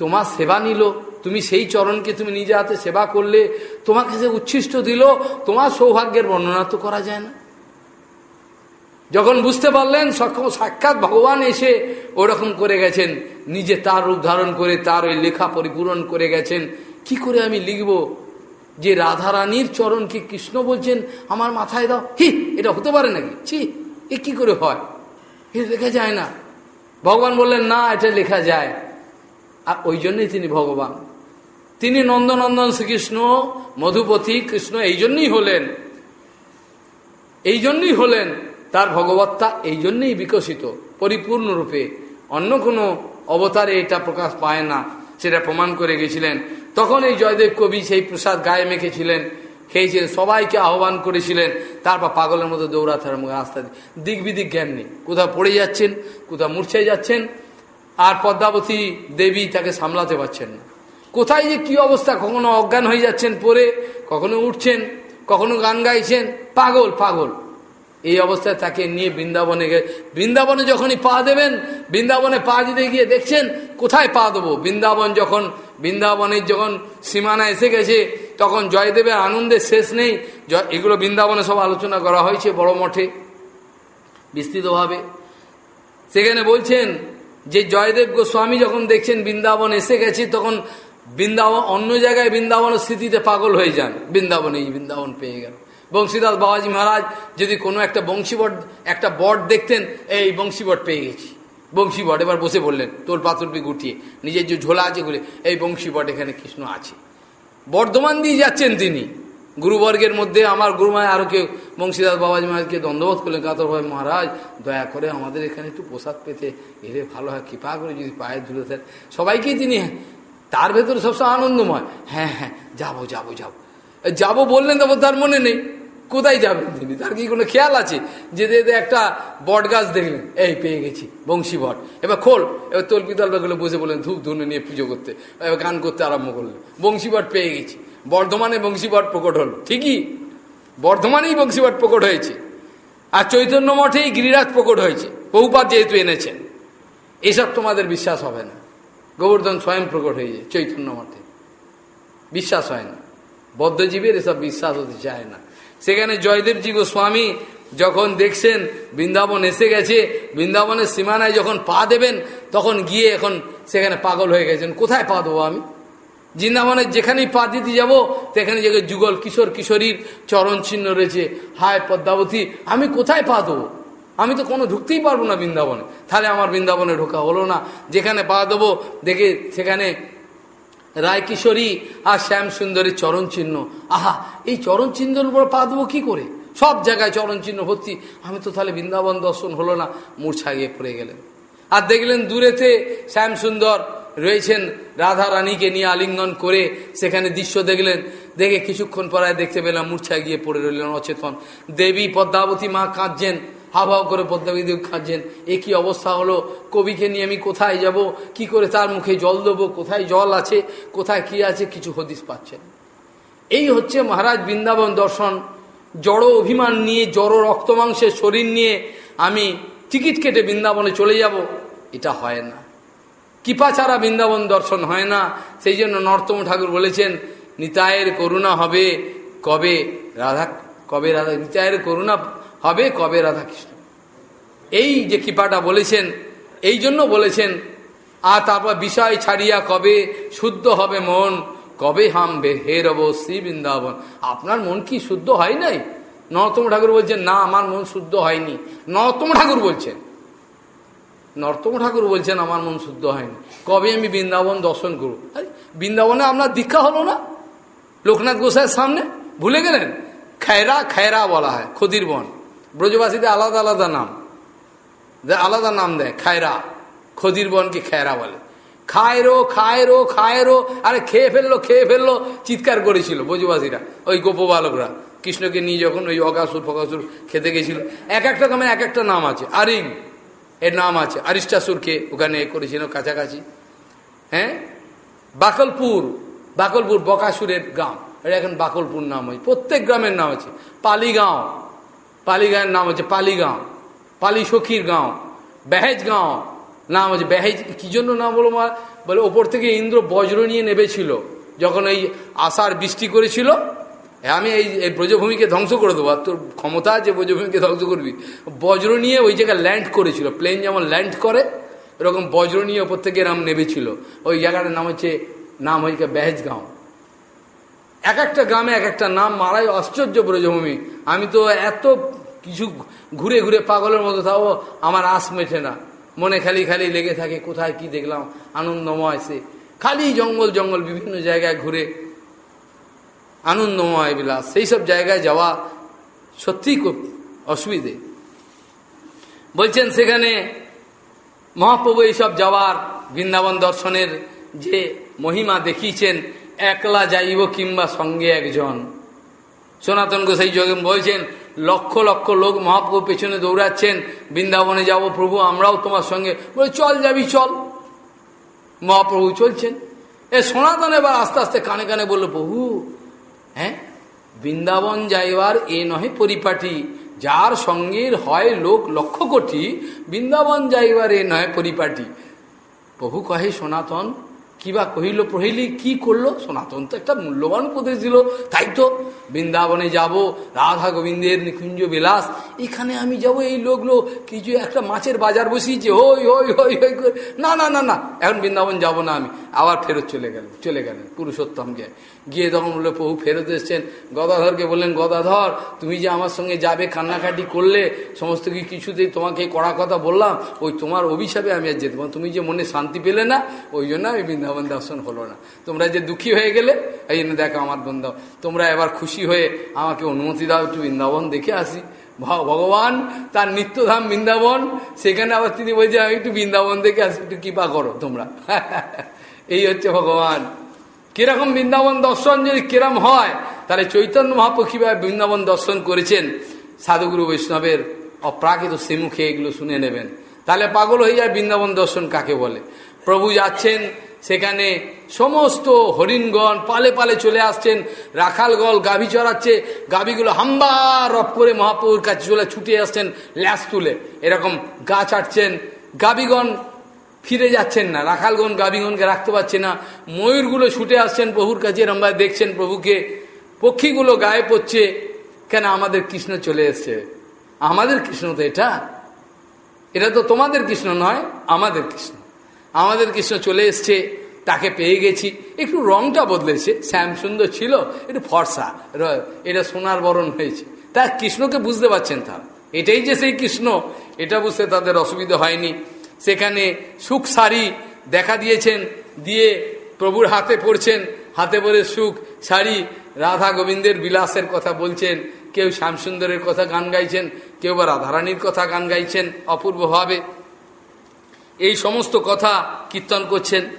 তোমার সেবা নিল। তুমি সেই চরণকে তুমি নিজে হাতে সেবা করলে, তোমাকে সে উচ্ছিষ্ট দিল। তোমার সৌভাগ্যের বর্ণনা তো করা যায় না। যখন বুঝতে পারলেন সাক্ষাৎ ভগবান এসে ওরকম করে গেছেন। নিজে তার রূপ ধারণ করে, তার ওই লেখা পরিপূরণ করে গেছেন। কি করে আমি লিখব? যে রাধা রাধারানীর চরণকে কৃষ্ণ বলছেন, আমার মাথায় দাও। হি, এটা হতে পারে নাকি? ছি, এ কি করে হয়? এটা লেখা যায় না। ভগবান বললেন, না, এটা লেখা যায়। আর ওই জন্যই তিনি ভগবান। তিনি নন্দনন্দন শ্রীকৃষ্ণ, মধুপতি, কৃষ্ণ, এই জন্যই হলেন। এই জন্যই হলেন তার ভগবত্তা, এই জন্যই বিকশিত, পরিপূর্ণরূপে। অন্য কোনো অবতারে এটা প্রকাশ পায় না, সেটা প্রমাণ করে গেছিলেন। তখন এই জয়দেব কবি সেই প্রসাদ গায়ে মেখেছিলেন, খেয়েছিলেন, সবাইকে আহ্বান করেছিলেন, তারপর পাগলের মতো দৌড়াতে রাস্তা দিক বিদিক জ্ঞান নেই। কোথাও পড়ে যাচ্ছেন, কোথাও মূর্ছে যাচ্ছেন, আর পদ্মাবতী দেবী তাকে সামলাতে পারছেন না। কোথায় যে কি অবস্থা, কখনো অজ্ঞান হয়ে যাচ্ছেন পরে কখনো উঠছেন, কখনো গান গাইছেন, পাগল পাগল। এই অবস্থায় তাকে নিয়ে বৃন্দাবনে গে বৃন্দাবনে যখনই পা দেবেন, বৃন্দাবনে পা দিতে গিয়ে দেখছেন, কোথায় পা দেবো? বৃন্দাবন যখন বৃন্দাবনের যখন সীমানা এসে গেছে, তখন জয়দেবের আনন্দের শেষ নেই। এগুলো বৃন্দাবনে সব আলোচনা করা হয়েছে বড় মঠে, বিস্তৃতভাবে। সেখানে বলছেন যে জয়দেব গোস্বামী যখন দেখছেন বৃন্দাবন এসে গেছে, তখন বৃন্দাবন অন্য জায়গায় বৃন্দাবনের স্মৃতিতে পাগল হয়ে যান। বৃন্দাবনে এই বৃন্দাবন পেয়ে গেল। বংশীদাস বাবাজি মহারাজ যদি কোনো একটা বংশীবট, একটা বট দেখতেন, এই বংশীবট পেয়ে গেছি। বংশীবট, এবার বসে বললেন, তোর পাতুরপি গুটিয়ে, নিজের যে ঝোলা আছে ঘুরে এই বংশীবট এখানে কৃষ্ণ আছে। বর্ধমান দিয়ে যাচ্ছেন তিনি। গুরুবর্গের মধ্যে আমার গুরুমায় আরও কেউ, বংশীদাস বাবাজি মহারাজকে দ্বন্দ্ববোধ করলেন কাতর ভাই মহারাজ, দয়া করে আমাদের এখানে একটু প্রসাদ পেতে এলে ভালো হয়, কৃপা করে যদি পায়ে ধুলে থাকেন সবাইকেই তিনি, তার ভেতরে সবসময় আনন্দময়। হ্যাঁ হ্যাঁ যাব যাব যাব। যাব বললেন তখন তার মনে নেই। কোথায় যাবেন তিনি? তার কি কোনো খেয়াল আছে? যে একটা বট গাছ দেখলেন। এই, পেয়ে গেছি, বংশী বট। এবার খোল, এবার তল্পি তল্পাগুলো বসে বললেন, ধূপ ধুনে নিয়ে পুজো করতে। এবার গান করতে আরম্ভ করলেন। বংশী বট পেয়ে গেছি। বর্ধমানে বংশীবট প্রকট হল। ঠিকই? বর্ধমানেই বংশীবট প্রকট হয়েছে। আর চৈতন্য মঠেই গিরিরাজ প্রকট হয়েছে। বহুপাত যেহেতু এনেছেন, এসব তোমাদের বিশ্বাস হবে না। গোবর্ধন স্বয়ং প্রকট হয়ে যায় চৈতন্য মঠে। বিশ্বাস হয় না। বদ্ধজীবীর এসব বিশ্বাস হতে চায় না। সেখানে জয়দেবজি গোস্বামী যখন দেখছেন বৃন্দাবন এসে গেছে, বৃন্দাবনের সীমানায় যখন পা দেবেন, তখন গিয়ে এখন সেখানে পাগল হয়ে গেছেন। কোথায় পা দেবো আমি? বৃন্দাবনের যেখানেই পা দিতে যাব, সেখানে যে যুগল কিশোর কিশোরীর চরণ চিহ্ন রয়েছে। হায় পদ্মাবতী, আমি কোথায় পা দেবো? আমি তো কোনো ঢুকতেই পারব না বৃন্দাবনে। তাহলে আমার বৃন্দাবনে ঢোকা হলো না। যেখানে পা দেবো, দেখে সেখানে রায় কিশোরী আর শ্যাম সুন্দরীর চরণ চিহ্ন আহা, এই চরণ চিহ্নের উপর পা দেবো কি করে? সব জায়গায় চরণ চিহ্ন ভর্তি। আমি তো তাহলে বৃন্দাবন দর্শন হলো না, মূর্ছা গিয়ে পড়ে গেলেন। আর দেখলেন দূরেতে শ্যাম সুন্দর রয়েছেন রাধা রানীকে নিয়ে আলিঙ্গন করে, সেখানে দৃশ্য দেখলেন। দেখে কিছুক্ষণ পরায় দেখতে পেলাম মূর্ছায় গিয়ে পড়ে রইলেন অচেতন। দেবী পদ্মাবতী মা কাঁদছেন। হাওয়াও করে পদ্মাবতী কাঁদছেন এ কি অবস্থা হলো? কবিকে নিয়ে আমি কোথায় যাব? কি করে তার মুখে জল দেবো? কোথায় জল আছে? কোথায় কি আছে? কিছু হদিস পাচ্ছেন এই হচ্ছে মহারাজ বৃন্দাবন দর্শন। জড় অভিমান নিয়ে, জড় রক্তমাংসের শরীর নিয়ে আমি টিকিট কেটে বৃন্দাবনে চলে যাব। এটা হয় না। কৃপা ছাড়া বৃন্দাবন দর্শন হয় না। সেই জন্য নর্তম ঠাকুর বলেছেন নিতায়ের করুণা হবে কবে রাধা কবে রাধা নিতায়ের করুণা হবে কবে রাধাকৃষ্ণ? এই যে কৃপাটা বলেছেন, এই জন্য বলেছেন, আর তারপর বিষয় ছাড়িয়া কবে শুদ্ধ হবে মন? কবে হামবে? হে রব শ্রী বৃন্দাবন। আপনার মন কি শুদ্ধ হয় নাই? নরতম ঠাকুর বলছেন, না, আমার মন শুদ্ধ হয়নি। নরতম ঠাকুর বলছেন। নর্তম ঠাকুর বলছেন, আমার মন শুদ্ধ হয়নি। কবে আমি বৃন্দাবন দর্শন করব? বৃন্দাবনে আপনার দীক্ষা হলো না? লোকনাথ গোসাইয়ের সামনে? ভুলে গেলেন? খায়রা খায়রা বলা হয় খদির বন। ব্রজবাসীদের আলাদা আলাদা নাম। যে আলাদা নাম দেয়, খায়রা। খদির বনকে খায়রা বলে। খায়রো খায়রো খায়রো। আরে খেয়ে ফেলল খেয়ে ফেলল, চিৎকার করেছিল ব্রজবাসীরা, ওই গোপবালকরা। কৃষ্ণকে নিয়ে যখন ওই অগাসুর, ফগাসুর খেতে গেছিল, এক একটা গ্রামে এক একটা নাম আছে। আরিং, এর নাম আছে। আরিষ্টাসুরকে ওখানে করেছিল কাছাকাছি। হ্যাঁ? বাকলপুর বাকলপুর বকাসুরের গ্রাম। এটা এখন বাকলপুর নাম হয়েছে প্রত্যেক গ্রামের নাম আছে। পালিগাঁও পালিগাঁয়ের নাম হচ্ছে পালিগাঁও পালি সখীর গাঁও বেহেজ গাঁও নাম হচ্ছে বেহেজ কি জন্য নাম বলো মা বলে ওপর থেকে ইন্দ্র বজ্র নিয়ে নেবেছিল যখন এই আষাঢ় বৃষ্টি করেছিল আমি এই ব্রজভূমিকে ধ্বংস করে দেবো, আর তোর ক্ষমতা আছে ব্রজভূমিকে ধ্বংস করবি। বজ্র নিয়ে ওই জায়গায় ল্যান্ড করেছিল প্লেন যেমন ল্যান্ড করে এরকম বজ্র নিয়ে ওপর থেকে এরম নেবেছিল ওই জায়গাটার নাম হচ্ছে নাম হচ্ছে বেহেজগাঁও এক একটা গ্রামে এক একটা নাম, মারাই আশ্চর্য ব্রজভূমি। আমি তো এত কিছু ঘুরে ঘুরে পাগলের মতো, তাও আমার আশ মেঠে না। মনে খালি খালি লেগে থাকে, কোথায় কি দেখলাম, আনন্দময় সে। খালি জঙ্গল জঙ্গল, বিভিন্ন জায়গায় ঘুরে আনন্দময় বিলাস। সেই সব জায়গায় যাওয়া সত্যিই খুব অসুবিধে। বলছেন সেখানে মহাপ্রভু এইসব যাওয়ার বৃন্দাবন দর্শনের যে মহিমা দেখিয়েছেন একলা যাইব কিংবা সঙ্গে একজন। সনাতন গোসাই যোগে বলছেন, লক্ষ লক্ষ লোক মহাপ্রভু পেছনে দৌড়াচ্ছেন, বৃন্দাবনে যাব প্রভু, আমরাও তোমার সঙ্গে। বলে, চল যাবি, চল। মহাপ্রভু চলছেন। এ সনাতন এবার আস্তে আস্তে কানে কানে বলল, প্রভু হ্যাঁ বৃন্দাবন যাইবার এ নহে পরিপাটি। যার সঙ্গের হয় লোক লক্ষ কোটি, বৃন্দাবন যাইবার এ নয় পরিপাটি। প্রভু কহে, সনাতন কিবা কহিল প্রহিলি, কি করল? সনাতন তো একটা মূল্যবান উপদেশ দিল। তাই তো বৃন্দাবনে যাব, রাধা গোবিন্দের নিকুঞ্জ বিলাস। এখানে আমি যাব এই লোকগুলো কিছু একটা মাছের বাজার বসিয়েছে। হই হই হই হই করে। না না না না, এখন বৃন্দাবন যাব না আমি। আবার ফেরত চলে গেলেন চলে গেলেন পুরুষোত্তমকে গিয়ে তখন বলল, প্রভু ফেরত এসছেন। গদাধরকে বললেন, গদাধর, তুমি যে আমার সঙ্গে যাবে, কান্নাকাটি করলে, সমস্ত কিছুতেই তোমাকে কড়া কথা বললাম, ওই তোমার অভিশাপে আমি আর যেতে তুমি যে মনে শান্তি পেলে না, ওই জন্য আমি বৃন্দাবন দর্শন হলো না। তোমরা যে দুঃখী হয়ে গেলে, এই জন্য দেখো আমার বন্ধু। তোমরা এবার খুশি হয়ে আমাকে অনুমতি দাও একটু বৃন্দাবন দেখে আসি। ভগবান, তার নিত্যধাম বৃন্দাবন, সেখানে আবার তিনি বলছে, আমি একটু বৃন্দাবন দেখে আসি, একটু কৃপা করো তোমরা। এই হচ্ছে ভগবান। কীরকম বৃন্দাবন দর্শন যদি কিরম হয়, তাহলে চৈতন্য মহাপ্রু কীভাবে বৃন্দাবন দর্শন করেছেন সাধুগুরু বৈষ্ণবের অপ্রাকৃত সেমুখে এগুলো শুনে নেবেন। তাহলে পাগল হয়ে যায় বৃন্দাবন দর্শন কাকে বলে? প্রভু যাচ্ছেন সেখানে সমস্ত হরিণগণ পালে পালে চলে আসছেন রাখালগল গাভী চড়াচ্ছে, গাভীগুলো হাম্বা রপ করে মহাপ্রভুর কাছে চলে ছুটে আসছেন ল্যাস তুলে। এরকম গা ছাড়ছেন, গাভীগণ ফিরে যাচ্ছেন না, রাখালগণ গাবিগণকে রাখতে পারছে না। ময়ূরগুলো ছুটে আসছেন প্রভুর কাছে এরমবা দেখছেন প্রভুকে। পক্ষীগুলো গায়ে পড়ছে, কেন আমাদের কৃষ্ণ চলে এসছে? আমাদের কৃষ্ণ তো এটা। এটা তো তোমাদের কৃষ্ণ নয়, আমাদের কৃষ্ণ। আমাদের কৃষ্ণ চলে এসছে, তাকে পেয়ে গেছি। একটু রংটা বদলেছে, শ্যাম সুন্দর ছিল, একটু ফর্সা, এটা সোনার বরণ হয়েছে। তা কৃষ্ণকে বুঝতে পারছেন তারা এটাই যে সেই কৃষ্ণ, এটা বুঝতে তাদের অসুবিধা হয়নি। সেখানে সুখ শাড়ি দেখা দিয়েছেন, দিয়ে প্রভুর হাতে পড়ছেন, হাতে পরে সুখ শাড়ি রাধা গোবিন্দের বিলাসের কথা বলছেন, কেউ শ্যামসুন্দরের কথা গান গাইছেন, কেউ বা রাধারানীর কথা গান গাইছেন অপূর্বভাবে এই সমস্ত কথা কীর্তন করছেন।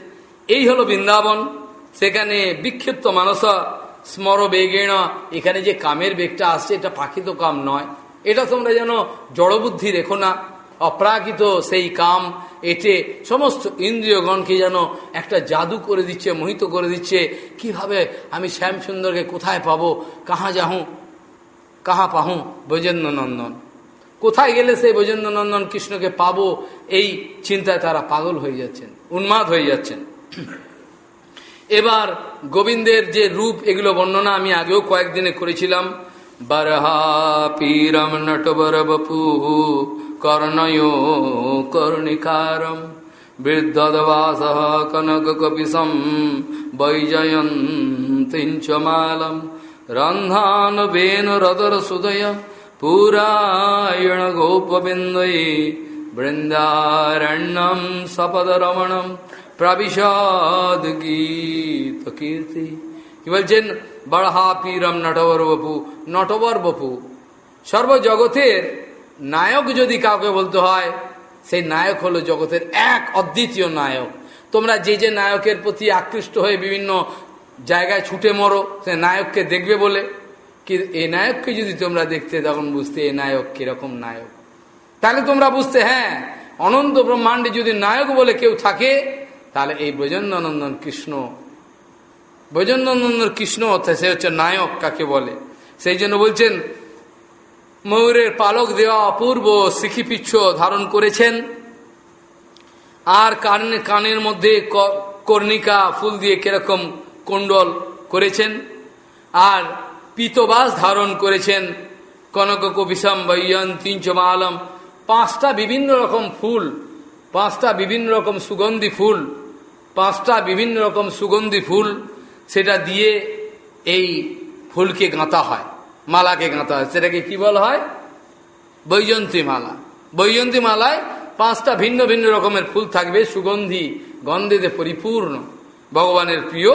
এই হলো বৃন্দাবন। সেখানে বিক্ষিপ্ত মানসা স্মর বেগেণ। এখানে যে কামের বেগটা আসছে, এটা পাখিত কাম নয়। এটা তোমরা যেন জড়বুদ্ধি রেখো না। অপ্রাকৃত সেই কাম এটে সমস্ত ইন্দ্রিয়গণকে যেন একটা জাদু করে দিচ্ছে, মোহিত করে দিচ্ছে। কীভাবে আমি শ্যামসুন্দরকে কোথায় পাবো? কাহা যাহু, কাহা পাহু বৈজেন্দ্র নন্দন কোথায় গেলে সেই বৈজেন্দ্র নন্দন কৃষ্ণকে পাবো, এই চিন্তায় তারা পাগল হয়ে যাচ্ছেন, উন্মাদ হয়ে যাচ্ছেন। এবার গোবিন্দের যে রূপ, এগুলো বর্ণনা আমি আগেও কয়েকদিনে করেছিলাম। বরহা পীরম নটবর বপু কর্ণয় কর্ণিকারম বৃদ্ধদবাস কনক কপিসম বৈজয়ন্তিঞ্চমালম রন্ধান বেন রদর সুদয় গোপবিন্দয়ে বৃন্দারণ্যম সপদরমণম প্রবিশদ গীত কীর্তি কি বলছেন বড়হা পীরম নটবর বপু নটবর বপু সর্বজগতের নায়ক যদি কাউকে বলতে হয় সেই নায়ক হলো জগতের এক অদ্বিতীয় নায়ক তোমরা যে যে নায়কের প্রতি আকৃষ্ট হয়ে বিভিন্ন জায়গায় ছুটে মরো সে নায়ককে দেখবে বলে এই নায়ককে যদি তোমরা দেখতে, তখন বুঝতে এ নায়ক কীরকম নায়ক। তাহলে তোমরা বুঝতে হ্যাঁ অনন্ত ব্রহ্মাণ্ডে যদি নায়ক বলে কেউ থাকে, তাহলে এই ব্রজেন্দ্রনন্দন কৃষ্ণ ব্রজেন্দ্রনন্দন কৃষ্ণ, অর্থাৎ সে হচ্ছে নায়ক কাকে বলে। সেই জন্য বলছেন, ময়ূরের পালক দেওয়া অপূর্ব সিখিপিচ্ছ ধারণ করেছেন। আর কানে, কানের মধ্যে কর্ণিকা ফুল দিয়ে কীরকম কুণ্ডল করেছেন। আর পিতবাস ধারণ করেছেন। কনক কবিসম বৈয়ন তিনচমালম পাঁচটা বিভিন্ন রকম ফুল, পাঁচটা বিভিন্ন রকম সুগন্ধি ফুল, পাঁচটা বিভিন্ন রকম সুগন্ধি ফুল, সেটা দিয়ে এই ফুলকে গাঁথা হয়, মালাকে গাঁথা হয়। সেটাকে কি বলা হয়? বৈজন্তী মালা। বৈজন্তী মালায় পাঁচটা ভিন্ন ভিন্ন রকমের ফুল থাকবে। সুগন্ধি গন্ধেতে পরিপূর্ণ। ভগবানের প্রিয়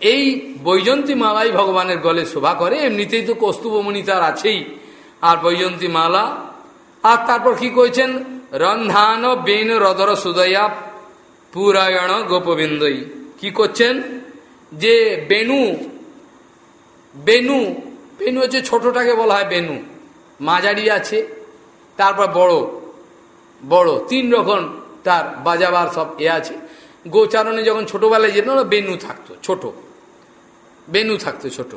এই বৈজন্তী মালাই ভগবানের গলে শোভা করে, এমনিতেই তো কস্তুভমণি তার আছেই। আর বৈজন্তী মালা, আর তারপর কি করেছেন রন্ধান বেন রদর সুদয়া পুরায়ণ গোপবিন্দই। কি করছেন? যে বেনু বেনু বেনু হচ্ছে ছোটটাকে বলা হয় বেনু। মাঝারি আছে, তারপর বড় বড়, তিন রকম তার বাজাবার সব এ আছে। গোচারণে যখন ছোটবেলায় যেত না বেনু থাকতো, ছোট। বেনু থাকতো ছোট।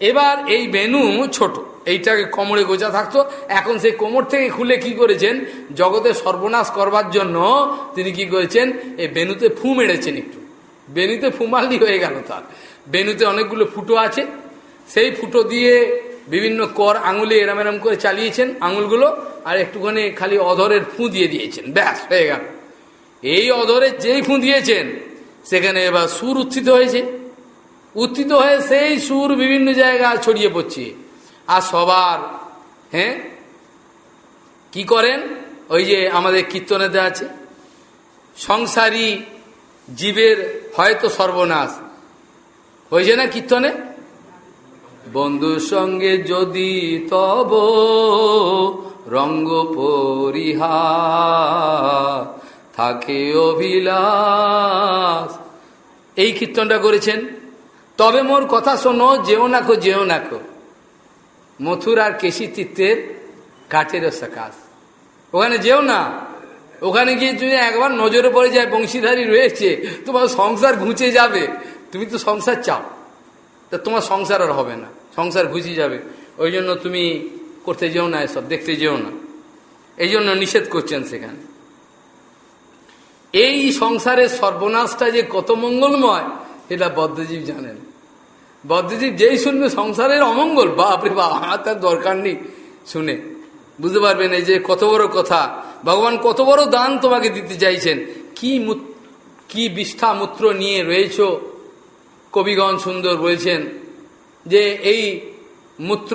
এবার এই বেনু ছোট। এইটাকে কোমরে গোজা থাকতো। এখন সেই কোমর থেকে খুলে কি করেছেন? জগতে সর্বনাশ করবার জন্য তিনি কি করেছেন? এই বেনুতে ফু মেরেছেন একটু। বেনুতে ফুমালি হয়ে গেল তার। বেনুতে অনেকগুলো ফুটো আছে। সেই ফুটো দিয়ে বিভিন্ন কর আঙুলে এরম এরম করে চালিয়েছেন আঙুলগুলো আর একটুখানি খালি অধরের ফু দিয়ে দিয়েছেন। ব্যাস, হয়ে গেল। এই অধরের যেই ফু দিয়েছেন, সেখানে এবার সুর উত্থিত হয়েছে। উত্থিত হয়ে সেই সুর বিভিন্ন জায়গায় ছড়িয়ে পড়ছে। আর সবার হ্যাঁ? কি করেন? ওই যে আমাদের কীর্তনেতে আছে, সংসারী জীবের হয়তো সর্বনাশ। হয়েছে না কীর্তনে? বন্ধুর সঙ্গে যদি তব রঙ্গ পরিহা থাকে অভিলাষ। এই কীর্তনটা করেছেন তবে মোর কথা শোনো, যেও নাকো যেও নাকো মথুর আর কেশি তীর্থের কাঠের সাকাশ। ওখানে যেও না। ওখানে গিয়ে তুমি একবার নজরে পড়ে যায়, বংশীধারী রয়েছে, তোমার সংসার ঘুঁচে যাবে। তুমি তো সংসার চাও। তা তোমার সংসার আর হবে না। সংসার ঘুষি যাবে। ওই জন্য তুমি করতে যেও না এসব, দেখতে যেও না। এই জন্য নিষেধ করছেন সেখানে। এই সংসারের সর্বনাশটা যে কত মঙ্গলময় এটা বদ্ধজীব জানেন। বদ্ধজীব যেই শুনবে সংসারের অমঙ্গল, বাপরে বা আমার তার দরকার নেই শুনে। বুঝতে পারবেন এই যে কত বড় কথা। ভগবান কত বড় দান তোমাকে দিতে চাইছেন। কি কি বিষ্ঠা মূত্র নিয়ে রয়েছ? কবিগণ সুন্দর বলছেন যে এই মূত্র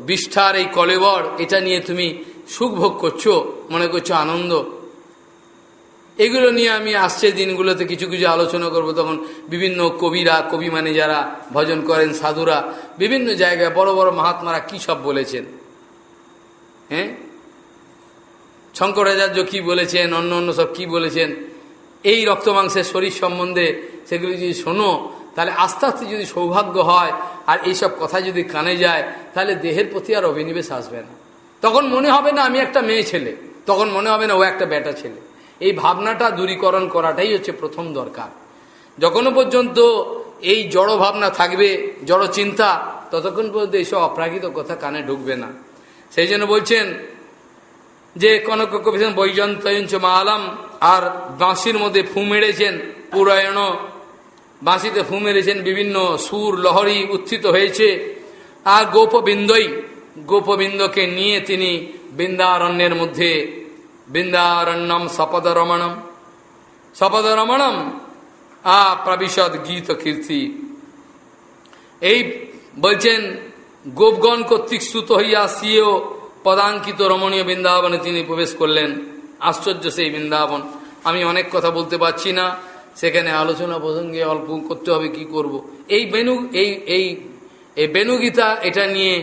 বিষ্ঠার এই কলেবর, এটা নিয়ে তুমি সুখ ভোগ করছ, মনে করছ আনন্দ। এগুলো নিয়ে আমি আসছে দিনগুলোতে কিছু কিছু আলোচনা করব। তখন বিভিন্ন কবিরা, কবি মানে যারা ভজন করেন, সাধুরা, বিভিন্ন জায়গায় বড় বড় মহাত্মারা কি সব বলেছেন? হ্যাঁ? শঙ্করাচার্য কি বলেছেন? অন্য অন্য সব কি বলেছেন? এই রক্ত মাংসের শরীর সম্বন্ধে সেগুলি যদি শোনো, তাহলে আস্তে আস্তে যদি সৌভাগ্য হয় আর এইসব কথা যদি কানে যায়, তাহলে দেহের প্রতি আর অভিনিবেশ আসবে না। তখন মনে হবে না আমি একটা মেয়ে ছেলে। তখন মনে হবে না ও একটা বেটা ছেলে। এই ভাবনাটা দূরীকরণ করাটাই হচ্ছে প্রথম দরকার। যখনও পর্যন্ত এই জড় ভাবনা থাকবে, জড় চিন্তা, ততক্ষণ পর্যন্ত এইসব অপ্রাকৃত কথা কানে ঢুকবে না। সেই জন্য বলছেন যে, কনক কবিছেন বৈজন্তয়ঞ্চ মালাম, আর বাঁশির মধ্যে ফু মেরেছেন পুরায়ণ। বাঁশিতে ফু মেরেছেন বিভিন্ন সুর, লহরি উত্থিত হয়েছে। আর গোপবিন্দই, গোপবিন্দকে নিয়ে তিনি বৃন্দারণ্যের মধ্যে বৃন্দারণ্যম সপদরমণম সপদরমণম আ প্রবিশদ গীত কীর্তি এই বলছেন, গোপগণ কর্তৃক সুত হইয়া সিও পদাঙ্কিত রমণীয় বৃন্দাবনে তিনি প্রবেশ করলেন। আশ্চর্য সেই বৃন্দাবন। আমি অনেক কথা বলতে পারছি না, সেখানে আলোচনা প্রসঙ্গে অল্প করতে হবে, কি করব। এই বেনু, এই এই এই বেনুগীতা এটা নিয়ে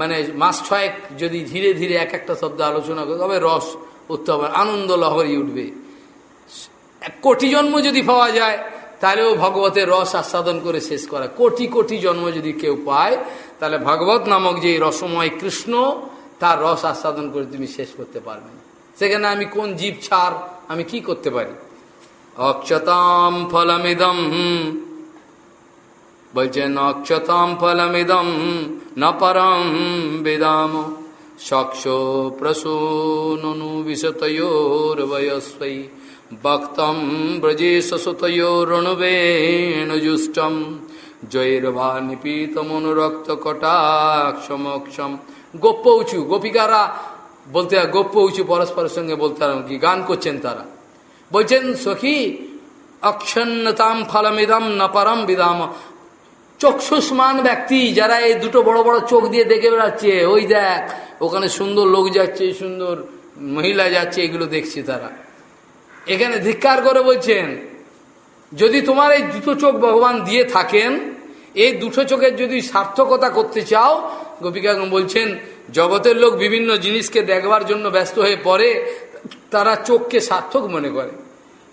মানে মাস ছয়েক যদি ধীরে ধীরে এক একটা শব্দ আলোচনা করে, তবে রস হবে, আনন্দ লহরি উঠবে। কোটি জন্ম যদি পাওয়া যায়, তাহলেও ভগবতের রস আস্বাদন করে শেষ করা। কোটি কোটি জন্ম যদি কেউ পায়, তাহলে ভগবত নামক যে রসময় কৃষ্ণ, তার রস আস্বাদন করে তুমি শেষ করতে পারবে না সেখানে আমি কোন জীব ছাড় আমি কি করতে পারি? অক্ষতাম ফলমিদম। বলছেন অক্ষতাম ফলমিদম, ন পরম বেদাম। ভক্তম ব্রজেশ সুতয়োরণুবেণুজুষ্টম জৈর্বা নিপীত মনুরক্ত কটাক্ষমক্ষম। গোপ্য উঁচু গোপিকারা বলতে গোপ্য উঁচু পরস্পরের সঙ্গে বলতে কি গান করছেন তারা? বলছেন, সখী অক্ষন্নতাম ফলমিদম ন পরম বিদাম। চক্ষুষ্মান ব্যক্তি যারা এই দুটো বড় বড় চোখ দিয়ে দেখে বেড়াচ্ছে। ওই দেখ, ওখানে সুন্দর লোক যাচ্ছে, সুন্দর মহিলা যাচ্ছে, এগুলো দেখছে তারা। এখানে ধিক্কার করে বলছেন, যদি তোমার এই দুটো চোখ ভগবান দিয়ে থাকেন, এই দুটো চোখের যদি সার্থকতা করতে চাও গোপিকা বলছেন, জগতের লোক বিভিন্ন জিনিসকে দেখবার জন্য ব্যস্ত হয়ে পড়ে, তারা চোখকে সার্থক মনে করে।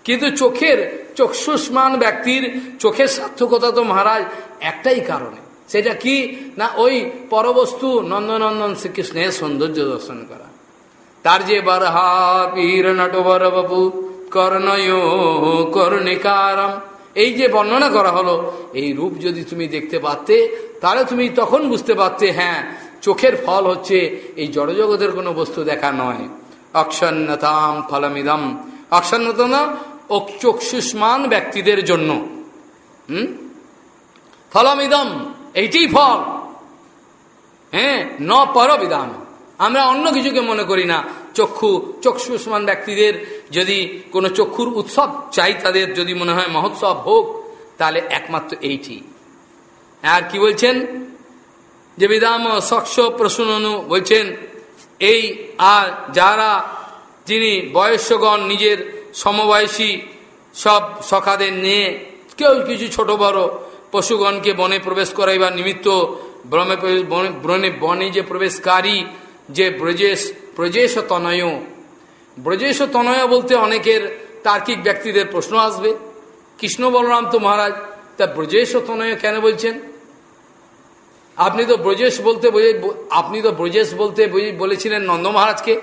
কিন্তু চোখের চক্ষুষ্মান ব্যক্তির চোখের সার্থকতা তো মহারাজ একটাই কারণে। সেটা কি? না ওই পরবস্তু নন্দনন্দন শ্রীকৃষ্ণের সৌন্দর্য দর্শন করা। তার যে বরহা পীর নটবর বাবু কর্ণয় কর্ণিকারম, এই যে বর্ণনা করা হলো, এই রূপ যদি তুমি দেখতে পারতে, তাহলে তুমি তখন বুঝতে পারতে হ্যাঁ চোখের ফল হচ্ছে এই জড়জগতের কোনো বস্তু দেখা নয়। অক্ষন্নতাম ফলমিদম। অক্ষন্নতা না চক্ষুষ্মান ব্যক্তিদের জন্য। হুম? ফলমিদম এইটি ফল। হ্যাঁ ন পরবিদাম আমরা অন্য কিছুকে মনে করি না। চক্ষু চক্ষুষ্মান ব্যক্তিদের যদি কোনো চক্ষুর উৎসব চাই, তাদের যদি মনে হয় মহোৎসব হোক, তাহলে একমাত্র এইটি। আর কি বলছেন? যে বিদাম সক্ষ প্রসূননু বলছেন, এই আর যারা যিনি বয়স্কগণ নিজের সমবয়সী সব সখাদের নিয়ে কেউ কিছু ছোট বড় পশুগণকে বনে প্রবেশ করাইবার নিমিত্ত ব্রমে বনে বনে যে প্রবেশকারী যে ব্রজেশ ব্রজেশ তনয় ব্রজেশ তনয় বলতে অনেকের তার্কিক ব্যক্তিদের প্রশ্ন আসবে, কৃষ্ণ বলরাম তো মহারাজ, তা ব্রজেশ তনয় কেন বলছেন? আপনি তো ব্রজেশ বলতে আপনি তো ব্রজেশ বলতে বলেছিলেন নন্দ মহারাজকে।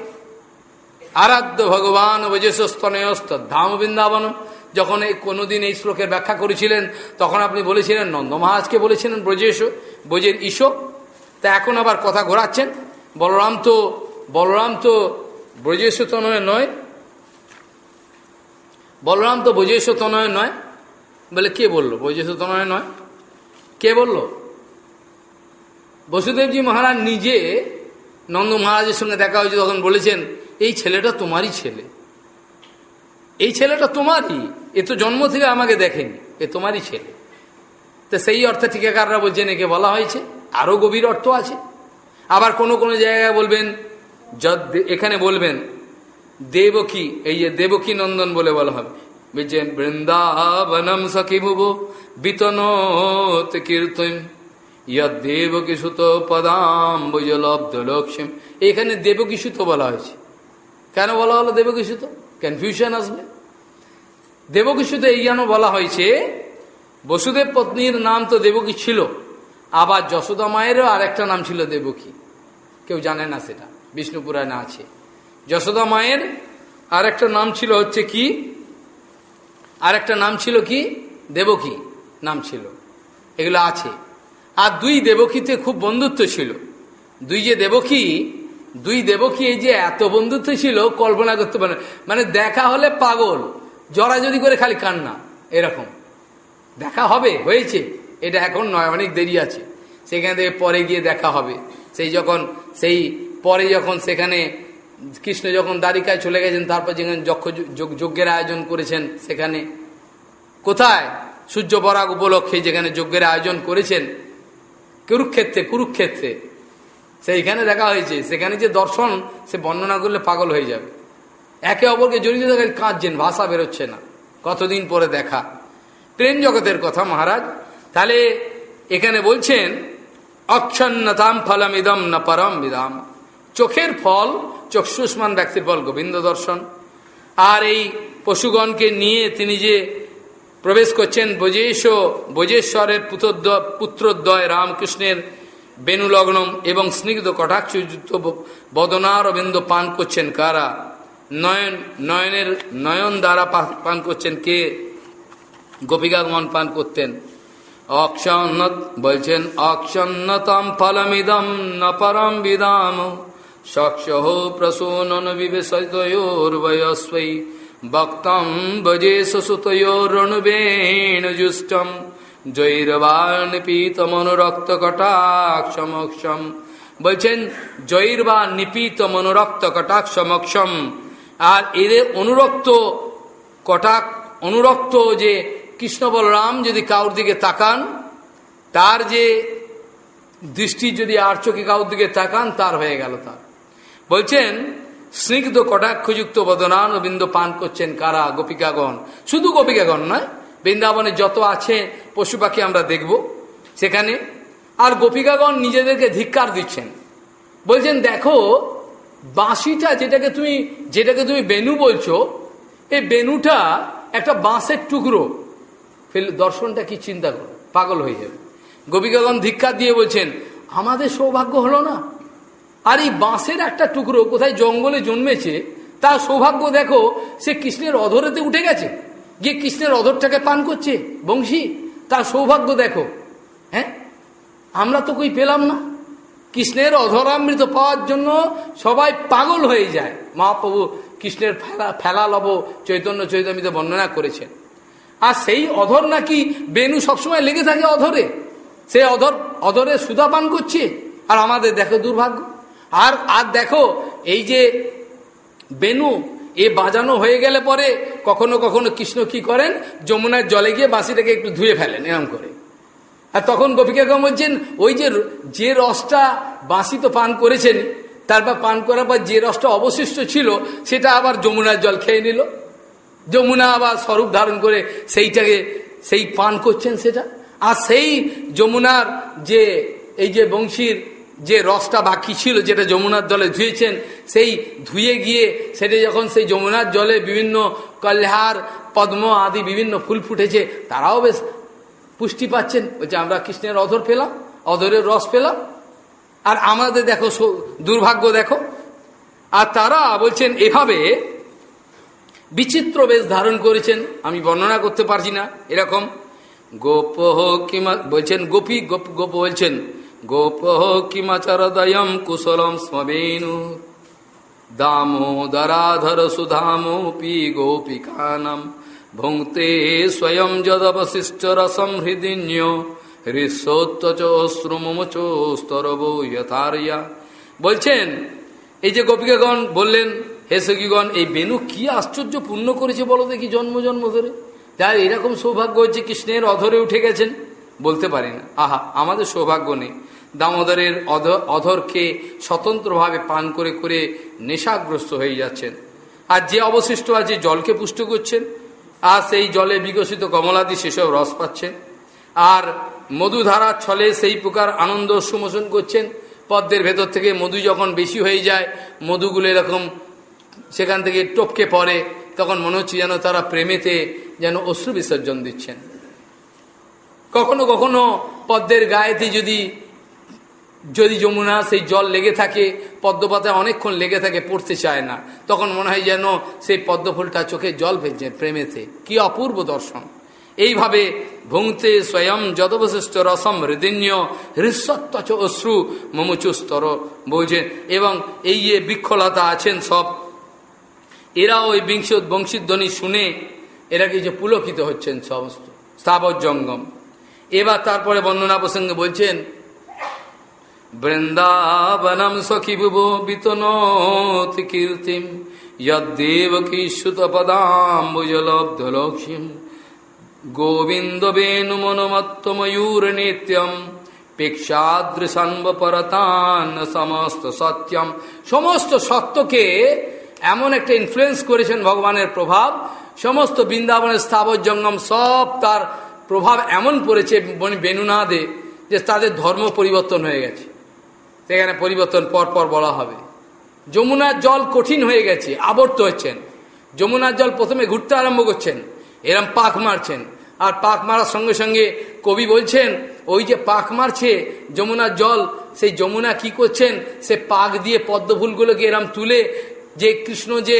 আরাধ্য ভগবান ব্রজেশস্তনয়স্ত ধাম বৃন্দাবন। যখন এই কোনোদিন এই শ্লোকের ব্যাখ্যা করেছিলেন, তখন আপনি বলেছিলেন, নন্দ মহারাজকে বলেছিলেন, ব্রজেশ, ব্রজের ঈশো। তা এখন আবার কথা ঘোরাচ্ছেন। বলরাম তো বলরাম তো ব্রজেশতনয় নয়। বলরাম তো বৈজেশ তনয় নয়। বলে কে বলল? বৈজেশ তনয় নয়। কে বলল? বসুদেবজি মহারাজ নিজে নন্দ মহারাজের সঙ্গে দেখা হয়েছে, তখন বলেছেন এই ছেলেটা তোমারই ছেলে। এই ছেলেটা তোমারই। এ তো জন্ম থেকে আমাকে দেখেনি। এ তোমারই ছেলে। তো সেই অর্থে ঠিকাকাররা বলছেন, একে বলা হয়েছে। আরও গভীর অর্থ আছে। আবার কোনো কোনো জায়গায় বলবেন, যদ এখানে বলবেন, দেবকী, এই যে দেবকী নন্দন বলে বলা হবে। বুঝছেন বৃন্দাবনম সখী ভুব বিতনোত কীর্তন দেবকী সুত পদাম বুজলব্ধ লক্ষ্মী এখানে দেবকী সুত বলা হয়েছে। কেন বলা হলো দেবকী সুত কনফিউশন আসবে। দেবকী সুত এই যেন বলা হয়েছে? বসুদেব পত্নীর নাম তো দেবকী ছিল। আবার যশোদা মায়েরও আরেকটা নাম ছিল দেবকী। কেউ জানে না সেটা। বিষ্ণুপুরাণে আছে। যশোদা মায়ের আর একটা নাম ছিল হচ্ছে কি? আর একটা নাম ছিল কি? দেবকী নাম ছিল। এগুলো আছে। আর দুই দেবকীতে খুব বন্ধুত্ব ছিল। দুই যে দেবকী দুই দেবকী এই যে এত বন্ধুত্ব ছিল, কল্পনা করতে পারে মানে দেখা হলে পাগল জড়াজড়ি করে খালি কান্না, এরকম। দেখা হবে, হয়েছে। এটা এখন নয় অনেক দেরি আছে। সেখান থেকে পরে গিয়ে দেখা হবে। সেই যখন, সেই পরে যখন সেখানে কৃষ্ণ যখন দ্বারিকায় চলে গেছেন, তারপর যেখানে যক্ষ যজ্ঞের আয়োজন করেছেন, সেখানে কোথায়? সূর্য বরাগ উপলক্ষে যেখানে যজ্ঞের আয়োজন করেছেন, কুরুক্ষেত্রে কুরুক্ষেত্রে। সেইখানে দেখা হয়েছে, সেখানে যে দর্শন, সে বর্ণনা করলে পাগল হয়ে যাবে। একে অপরকে জড়িত থাকে কাঁদছেন, ভাষা বেরোচ্ছে না। কতদিন পরে দেখা। প্রেম জগতের কথা, মহারাজ। তাহলে এখানে বলছেন অক্ষন্নতাম ফলম ইদম না পরম বিদাম। চোখের ফল চক্ষুষ্মান ব্যক্তির ফল, গোবিন্দ দর্শন। আর এই পশুগণকে নিয়ে তিনি যে প্রবেশ করছেন বজেশ বজেশ্বরের পুত্রদ্বয় রামকৃষ্ণের বেনুলগ্নম এবং স্নিগ্ধ কটাক্ষযুক্ত বদনার অবিন্দ পান করছেন কারা? নয়ন, নয়নের নয়ন দ্বারা পান করছেন কে? গোপিকাগমন পান করতেন। অক্ষন্নত বলছেন অক্ষন্নতম ফলমিদম ন পরম বিদাম। সক্ষহ প্রসূনন বিবেশয়োর্বয়স্বৈ ভক্তম বজেশ সুতয়োরণুবেণ জুষ্টম জৈরবান পীতমনুরক্ত কটাক্ষমক্ষম। বলছেন জৈরবা নিপীত মনোরক্ত কটাক্ষমক্ষম। আর এদের অনুরক্ত কটাক অনুরক্ত যে কৃষ্ণ বলরাম যদি কাউর দিকে তাকান, তার যে দৃষ্টি যদি আর চোখে কাউর দিকে তাকান, তার হয়ে গেল তার। বলছেন, স্নিগ্ধ কটাক্ষযুক্ত বদনান বিন্দু পান করছেন কারা? গোপিকাগণ। শুধু গোপিকাগণ নয় বৃন্দাবনে যত আছে পশু পাখি আমরা দেখব। সেখানে আর গোপিকাগণ নিজেদেরকে ধিক্কার দিচ্ছেন। বলছেন, দেখো, বাঁশিটা যেটাকে তুমি যেটাকে তুমি বেনু বলছো, এই বেনুটা একটা বাঁশের টুকরো। ফেল, দর্শনটা কি চিন্তা করো, পাগল হয়ে যাবে। গোপিকাগণ ধিক্ষা দিয়ে বলছেন, আমাদের সৌভাগ্য হলো না। আর এই বাঁশের একটা টুকরো কোথায় জঙ্গলে জন্মেছে, তার সৌভাগ্য দেখো, সে কৃষ্ণের অধরেতে উঠে গেছে। গিয়ে কৃষ্ণের অধরটাকে পান করছে, বংশী, তার সৌভাগ্য দেখো। হ্যাঁ? আমরা তো কই পেলাম না। কৃষ্ণের অধরামৃত পাওয়ার জন্য সবাই পাগল হয়ে যায়। মহাপ্রভু কৃষ্ণের ফেলা ফেলা লব চৈতন্য চৈতন্যিত বর্ণনা করেছেন। আর সেই অধর নাকি বেনু সবসময় লেগে থাকে অধরে। সে অধর, অধরে সুধা পান করছে। আর আমাদের দেখো দুর্ভাগ্য। আর আর দেখো, এই যে বেনু এ বাজানো হয়ে গেলে পরে কখনো কখনো কৃষ্ণ কি করেন? যমুনার জলে গিয়ে বাঁশিটাকে একটু ধুয়ে ফেলেন, এরম করে। আর তখন গোপিকা বলছেন, ওই যে যে রসটা বাঁশি তো পান করেছেন তারপর পান করার পর যে রসটা অবশিষ্ট ছিল, সেটা আবার যমুনার জল খেয়ে নিল। যমুনা আবার স্বরূপ ধারণ করে সেইটাকে, সেই পান করছেন সেটা। আর সেই যমুনার যে, এই যে বংশীর যে রসটা বাকি ছিল যেটা যমুনার জলে ধুয়েছেন, সেই ধুয়ে গিয়ে সেটা যখন সেই যমুনার জলে বিভিন্ন কল্যাহার পদ্ম আদি বিভিন্ন ফুল ফুটেছে, তারাও বেশ পুষ্টি পাচ্ছেন। বলছে, আমরা কৃষ্ণের অধর পেলাম, অধরের রস পেলাম। আর আমাদের দেখো দুর্ভাগ্য দেখো। আর তারা বলছেন, এভাবে বিচিত্র বেশ ধারণ করেছেন। আমি বর্ণনা করতে পারছি না, এরকম। গোপ কিমা বলছেন, গোপী গোপ গোপ বলছেন গোপ স্মবেনু। দামোদরাধর সুধামোপি গোপিকানম। ভুঙ্ক্তে স্বয়ং যদবশিষ্ট রসম হৃদিন্য হৃৎসোত্তচশ্রুমচস্তরব যথারিয়া। বলছেন, এই যে গোপিকাগণ বললেন, হে সখীগণ, এই বেনু কি আশ্চর্য পূর্ণ করেছে বলো দেখি জন্ম জন্ম ধরে। যার এরকম সৌভাগ্য হচ্ছে কৃষ্ণের অধরে উঠে গেছেন। বলতে পারি না আহা, আমাদের সৌভাগ্য নেই। দামোদরের অধরকে স্বতন্ত্রভাবে পান করে করে নেশাগ্রস্ত হয়ে যাচ্ছেন। আর যে অবশিষ্ট আছে জলকে পুষ্ট করছেন, আর সেই জলে বিকশিত কমলাদি সেসব রস পাচ্ছেন। আর মধুধারার ছলে সেই প্রকার আনন্দ সুমোচন করছেন। পদ্মের ভেতর থেকে মধু যখন বেশি হয়ে যায়, মধুগুলো এরকম সেখান থেকে টপকে পড়ে, তখন মনে হচ্ছে যেন তারা প্রেমেতে যেন অশ্রু বিসর্জন দিচ্ছেন। কখনো কখনো পদ্মের গায়েতে যদি যদি যমুনা সেই জল লেগে থাকে, পদ্মপাতায় অনেকক্ষণ লেগে থাকে, পড়তে চায় না। তখন মনে হয় যেন সেই পদ্মফুলটা চোখে জল ফেলছে প্রেমেতে। কি অপূর্ব দর্শন। এইভাবে ভুংতে স্বয়ং যদবশিষ্ট রসম হৃদিন্য হৃস্বত্বচ অশ্রু মমুচুস্তর বোঝেন এবং এই যে বৃক্ষলতা আছেন সব, এরা ওই বিংশ বংশীধ্বনি শুনে এরা কিছু পুলকিত হচ্ছেন সমস্ত। স্থাবর জঙ্গম। এবার তারপরে বর্ণনা প্রসঙ্গে বলছেন, বৃন্দাবনম সখী বুভো বিতনোতি কীর্তিম যদ্দেবকী সুত পদাম্বুজলব্ধ লক্ষ্মীম, গোবিন্দ বেণু মনোমত্তময়ূর নিত্যম, পেক্ষাদৃশান্বপরতান সমস্ত সত্যম। সমস্ত সত্যকে এমন একটা ইনফ্লুয়েন্স করেছেন ভগবানের প্রভাব, সমস্ত বৃন্দাবনের স্থাবর জঙ্গম সব তার প্রভাব এমন পড়েছে বেনুনাদে যে তাদের ধর্ম পরিবর্তন হয়ে গেছে। সেখানে পরিবর্তন পরপর বলা হবে। যমুনার জল কঠিন হয়ে গেছে, আবর্ত হচ্ছেন। যমুনার জল প্রথমে ঘুরতে আরম্ভ করছেন, এরম পাক মারছেন। আর পাক মারার সঙ্গে সঙ্গে কবি বলছেন, ওই যে পাক মারছে যমুনার জল, সেই যমুনা কি করছেন? সে পাক দিয়ে পদ্মফুলগুলোকে এরম তুলে যে কৃষ্ণ যে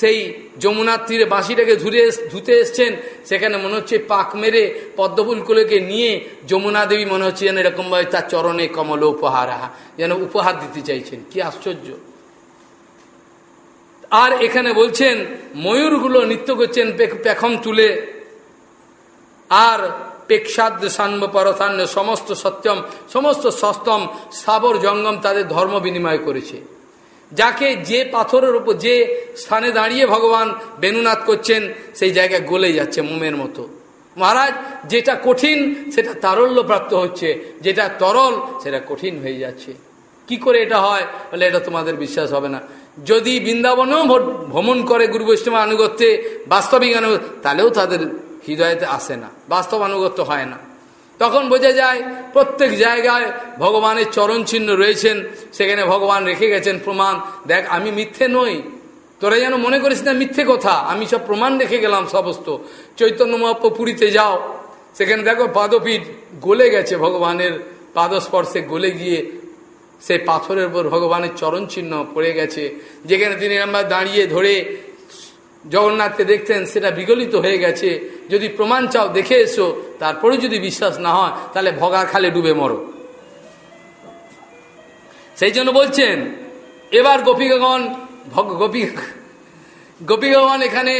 সেই যমুনার তীরে বাঁশিটাকে ধুরে ধুতে এসছেন, সেখানে মনে হচ্ছে পাক মেরে পদ্মফুলগুলোকে নিয়ে যমুনা দেবী মনে হচ্ছে যেন এরকমভাবে তার চরণে কমল উপহার, যেন উপহার দিতে চাইছেন। কি আশ্চর্য! আর এখানে বলছেন, ময়ূরগুলো নৃত্য করছেন পেখম তুলে, আর পেক্ষাদ্য সান্ব পরথান্য সমস্ত সত্যম, সমস্ত সস্তম সাবর জঙ্গম তাদের ধর্ম বিনিময় করেছে। যাকে যে পাথরের উপর, যে স্থানে দাঁড়িয়ে ভগবান বেনুনাথ করছেন, সেই জায়গায় গলে যাচ্ছে মোমের মতো। মহারাজ, যেটা কঠিন, সেটা তারল্য প্রাপ্ত হচ্ছে। যেটা তরল, সেটা কঠিন হয়ে যাচ্ছে। কি করে এটা হয়? বলে এটা তোমাদের বিশ্বাস হবে না। যদি বৃন্দাবনেও ভ্রমণ করে গুরু বৈষ্ণব আনুগত্যে বাস্তবিক আনুগত্য, তাহলেও তাদের হৃদয়তে আসে না। বাস্তব আনুগত্য হয় না। তখন বোঝা যায় প্রত্যেক জায়গায় ভগবানের চরণ চিহ্ন রয়েছেন, সেখানে ভগবান রেখে গেছেন প্রমাণ। দেখ, আমি মিথ্যে নই। তোরা যেন মনে করিস না মিথ্যে কথা, আমি সব প্রমাণ রেখে গেলাম সমস্ত। চৈতন্য মহাপ্প পুরীতে যাও। সেখানে দেখো পাদপীঠ গলে গেছে ভগবানের পাদস্পর্শে, গলে গিয়ে সেই পাথরের উপর ভগবানের চরণ চিহ্ন পড়ে গেছে। যেখানে তিনি আমরা দাঁড়িয়ে ধরে জগন্নাথকে দেখতেন সেটা বিগলিত হয়ে গেছে। যদি প্রমাণ চাও, দেখে এসো। তারপরে যদি বিশ্বাস না হয়, তাহলে ভগা খালে ডুবে মরো। সেই জন্য বলছেন, এবার গোপিকাগণ গোপী গোপিকাগণ এখানে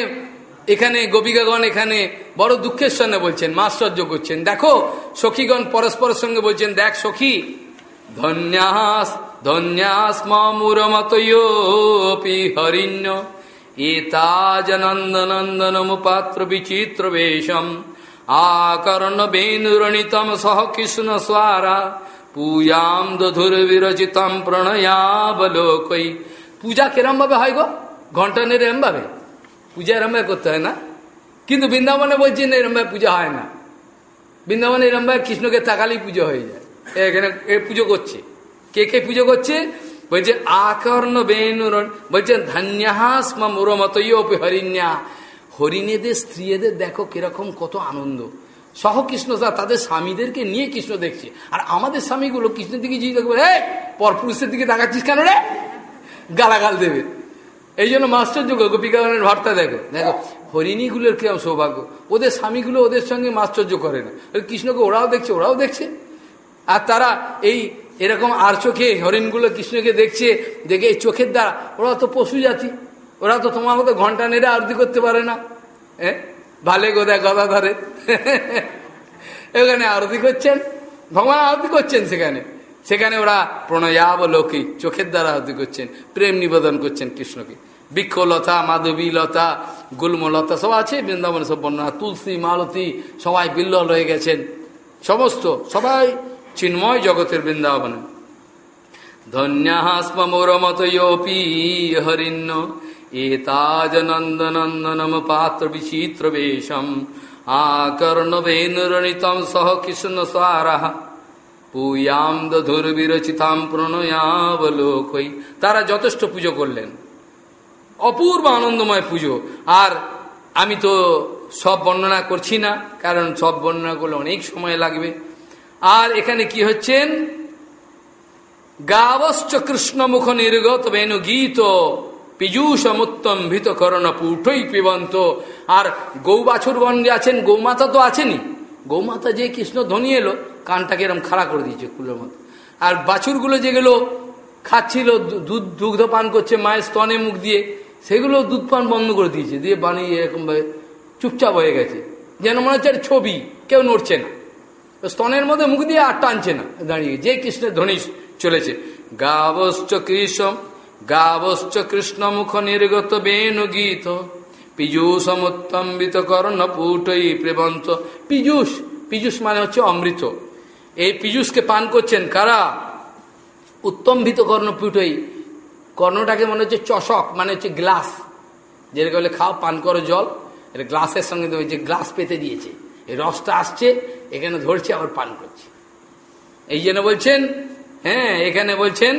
এখানে গোপিকাগণ এখানে বড় দুঃখের সঙ্গে বলছেন, মাশ্চর্য করছেন। দেখো, সখীগণ পরস্পরের সঙ্গে বলছেন, দেখ সখী, ধন্যাস ধন্যাস মামুরমতয়োপি হরিণ্য। বেনুরণিতম সহ কৃষ্ণ স্বারা পূজাম দধুর্বিরচিতম প্রণয়াবলোকই পূজা কেরম ভাবে হয় গো ঘণ্টা নেড়ে এরম ভাবে পূজা এরম ভাবে করতে হয় না কিন্তু বৃন্দাবনে বলছেন এরম ভাবে পূজা হয় না বৃন্দাবনে এরম ভাবে কৃষ্ণকে তাকালেই পুজো হয়ে যায় এখানে এ পুজো করছে কে কে পুজো করছে বলছে আকর্ণ বেনুরণ বলছেন ধান্যাহাসমা মুরমতয়োপি হরিণ্যা হরিণেদের, স্ত্রীদের দেখো কীরকম কত আনন্দ। সহ কৃষ্ণ তাদের স্বামীদেরকে নিয়ে কৃষ্ণ দেখছে। আর আমাদের স্বামীগুলো কৃষ্ণের দিকে জিজ্ঞেস দেখবে হে পরপুরুষের দিকে তাকাচ্ছিস কেন রে? গালাগাল দেবে। এই জন্য মাশ্চর্য গোপিকাগণের ভাবটা দেখো। দেখো, হরিণীগুলোর কিরম সৌভাগ্য। ওদের স্বামীগুলো ওদের সঙ্গে মাশ্চর্য করে না। কৃষ্ণকে ওরাও দেখছে ওরাও দেখছে। আর তারা এই এরকম আর চোখে হরিণগুলো কৃষ্ণকে দেখছে, দেখে এই চোখের দ্বারা, ওরা তো পশু জাতি, ওরা তো তোমার মতো ঘণ্টা নেড়ে আরতি করতে পারে না। হ্যাঁ ভালে গোদায় গদা ধরে। এখানে আরতি করছেন, ভগবান আরতি করছেন সেখানে। সেখানে ওরা প্রণয়াব লোকে চোখের দ্বারা আরতি করছেন, প্রেম নিবেদন করছেন কৃষ্ণকে। বৃক্ষলতা, মাধবী লতা গুলমলতা সব আছে, বৃন্দাবনে সব বর্ণনা। তুলসী, মালতী, সবাই বিল্ল হয়ে গেছেন। সমস্ত, সবাই চিন্ময় জগতের বৃন্দাবনে। ধন্যাস্মরমতয়োপি হরিণ্য এতাজ নন্দনন্দনম পাত্র বিচিত্র বেশম আকর্ণবেনুরণিতম সহ কৃষ্ণ সারাহ, পুয়াম দধুর্বিরচিতাম প্রণয়াবলোকই তারা যথেষ্ট পুজো করলেন। অপূর্ব আনন্দময় পুজো। আর আমি তো সব বর্ণনা করছি না, কারণ সব বর্ণনা করলে অনেক সময় লাগবে। আর এখানে কি হচ্ছেন? গাবশ্চ কৃষ্ণমুখ নির্গত বেনু গীত পীযূষমুত্তম্ভিত করণ পুঠই পিবন্ত। আর গৌ বন যে আছেন, গৌমাতা তো আছেনই। গৌমাতা যে কৃষ্ণ ধ্বনি এলো, কানটাকে এরম খাড়া করে দিয়েছে কুলের মতো। আর বাছুরগুলো যেগুলো খাচ্ছিল দুধ দুগ্ধ পান করছে, মায়ের স্তনে মুখ দিয়ে, সেগুলো দুধ পান বন্ধ করে দিয়েছে। দিয়ে বানিয়ে এরকমভাবে চুপচাপ হয়ে গেছে। যেন মনে হচ্ছে ছবি, কেউ নড়ছে না। স্তনের মধ্যে মুখ দিয়ে আর টানছে না, দাঁড়িয়ে। যে কৃষ্ণের ধ্বনি চলেছে। গাবশ্চ কৃষ্ণ গাবশ্চ কৃষ্ণ মুখ নির্গত বেণু গীত। পীযূষমুত্তম্বিত কর্ণ পুটই প্রেবন্ত। পীযূষ পীযূষ মানে হচ্ছে অমৃত। এই পীযূষকে পান করছেন কারা? উত্তম্বিত কর্ণ পুটই। কর্ণটাকে মনে হচ্ছে চষক মানে হচ্ছে গ্লাস। যেটা বলে খাও, পান করো জল। এটা গ্লাসের সঙ্গে যে গ্লাস পেতে দিয়েছে। এই রসটা আসছে এখানে ধরছে, আবার পান করছে। এই জন্য বলছেন হ্যাঁ এখানে বলছেন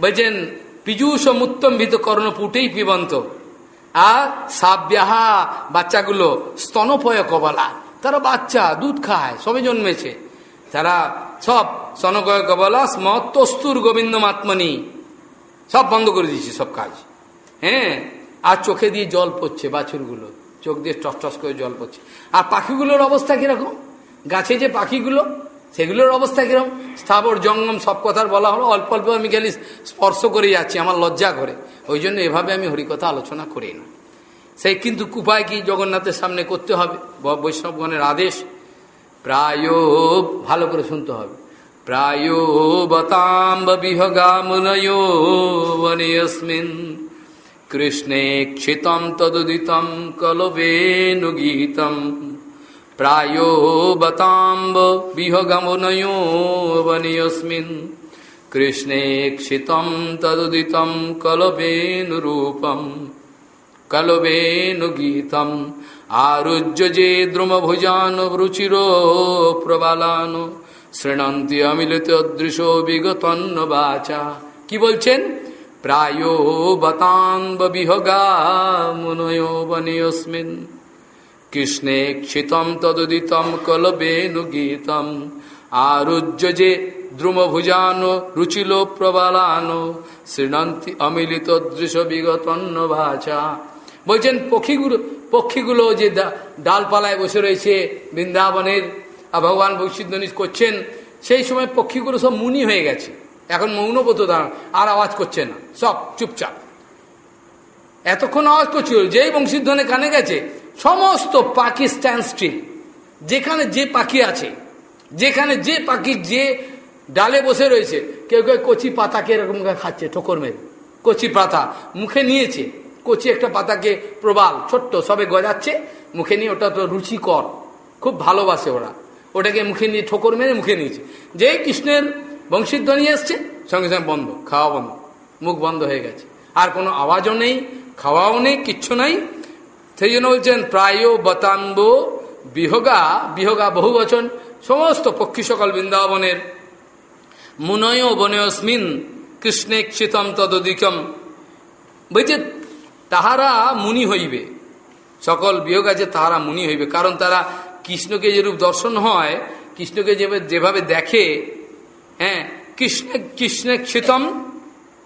বলছেন পীযুষ মুত্তম্বিত কর্ণপুটেই পিবন্ত। আর সাব্যাহা, বাচ্চাগুলো স্তনপয় কবলা। তারা বাচ্চা, দুধ খায়, সবে জন্মেছে। তারা সব স্তনপয় কবলা, স্মত্তস্তুর গোবিন্দ মাত্মনি। সব বন্ধ করে দিয়েছে সব কাজ। হ্যাঁ আর চোখে দিয়ে জল পড়ছে বাছুরগুলো। চোখ দিয়ে টস টস করে জল পড়ছে। আর পাখিগুলোর অবস্থা কীরকম? গাছে যে পাখিগুলো, সেগুলোর অবস্থা কীরকম? স্থাবর জঙ্গম, সব কথার বলা হলো। অল্প অল্প আমি খালি স্পর্শ করে যাচ্ছি আমার লজ্জা করে। ওই জন্য এভাবে আমি হরিকথা আলোচনা করি না। সেই কিন্তু উপায় কি? জগন্নাথের সামনে করতে হবে। বৈষ্ণবগণের আদেশ। প্রায় ভালো করে শুনতে হবে। প্রায় বতাম্ব কৃষ্ণে ক্ষিতম তদুদিতম কলবেনু গীতম প্রায় বতাম্ব বিহগমনয়ো বনিয়স্মিন কৃষ্ণে ক্ষিতম তদুদিতম কলবেনুরূপম কলবেনু গীতম আরুজ্য যে দ্রুমভুজান রুচির প্রবালান শৃণন্তি অমিলিত দৃশ বিগতন্ন বাচা কি বলছেন প্রায় বতাম্ব বিহগা মুনয় বনিয়স্মিন কৃষ্ণে ক্ষিতম তদুদিতম কলবেনু গীতম। আরুজ্য যে দ্রুমভুজান, রুচিল প্রবালানো, শৃণন্তি অমিলিত দৃশ্য বিগতন্ন ভাষা বলছেন, পক্ষীগুলো পক্ষীগুলো যে ডালপালায় বসে রয়েছে, বৃন্দাবনের ভগবান বৈশিদ্ধ্য করছেন, সেই সময় পক্ষীগুলো সব মুনি হয়ে গেছে। এখন মৌনবত দাঁড়ান আর আওয়াজ করছে না, সব চুপচাপ। এতক্ষণ আওয়াজ করছিল, যেই বংশীধ্বনে কানে গেছে সমস্ত পাখি স্ট্যান্ড স্টিল যেখানে যে পাখি আছে, যেখানে যে পাখি যে ডালে বসে রয়েছে, কেউ কেউ কচি পাতাকে এরকম খাচ্ছে, ঠোকর মেরে। কচি পাতা মুখে নিয়েছে, কচি একটা পাতাকে প্রবাল, ছোট্ট, সবে গজাচ্ছে, মুখে নিয়ে ওটা তো রুচিকর, খুব ভালোবাসে ওরা। ওটাকে মুখে নিয়ে ঠোকর মেরে মুখে নিয়েছে। যে কৃষ্ণের বংশীধ্বনি এসছে, সঙ্গে সঙ্গে বন্ধ, খাওয়া বন্ধ, মুখ বন্ধ হয়ে গেছে। আর কোনো আওয়াজও নেই, খাওয়াও নেই, কিচ্ছু নাই। সেই জন্য বলছেন, প্রায় বতাম্ব বিহগা বিহগা বহু বচন, সমস্ত পক্ষী সকল বৃন্দাবনের। মুনয় বনয়স্মিন কৃষ্ণে ক্ষিতম তদধিকম। বলছে, তাহারা মুনি হইবে। সকল বিয়োগ আছে তাহারা মুনি হইবে, কারণ তারা কৃষ্ণকে যেরূপ দর্শন হয়, কৃষ্ণকে যেভাবে দেখে হ্যাঁ কৃষ্ণ, কৃষ্ণে ক্ষিতম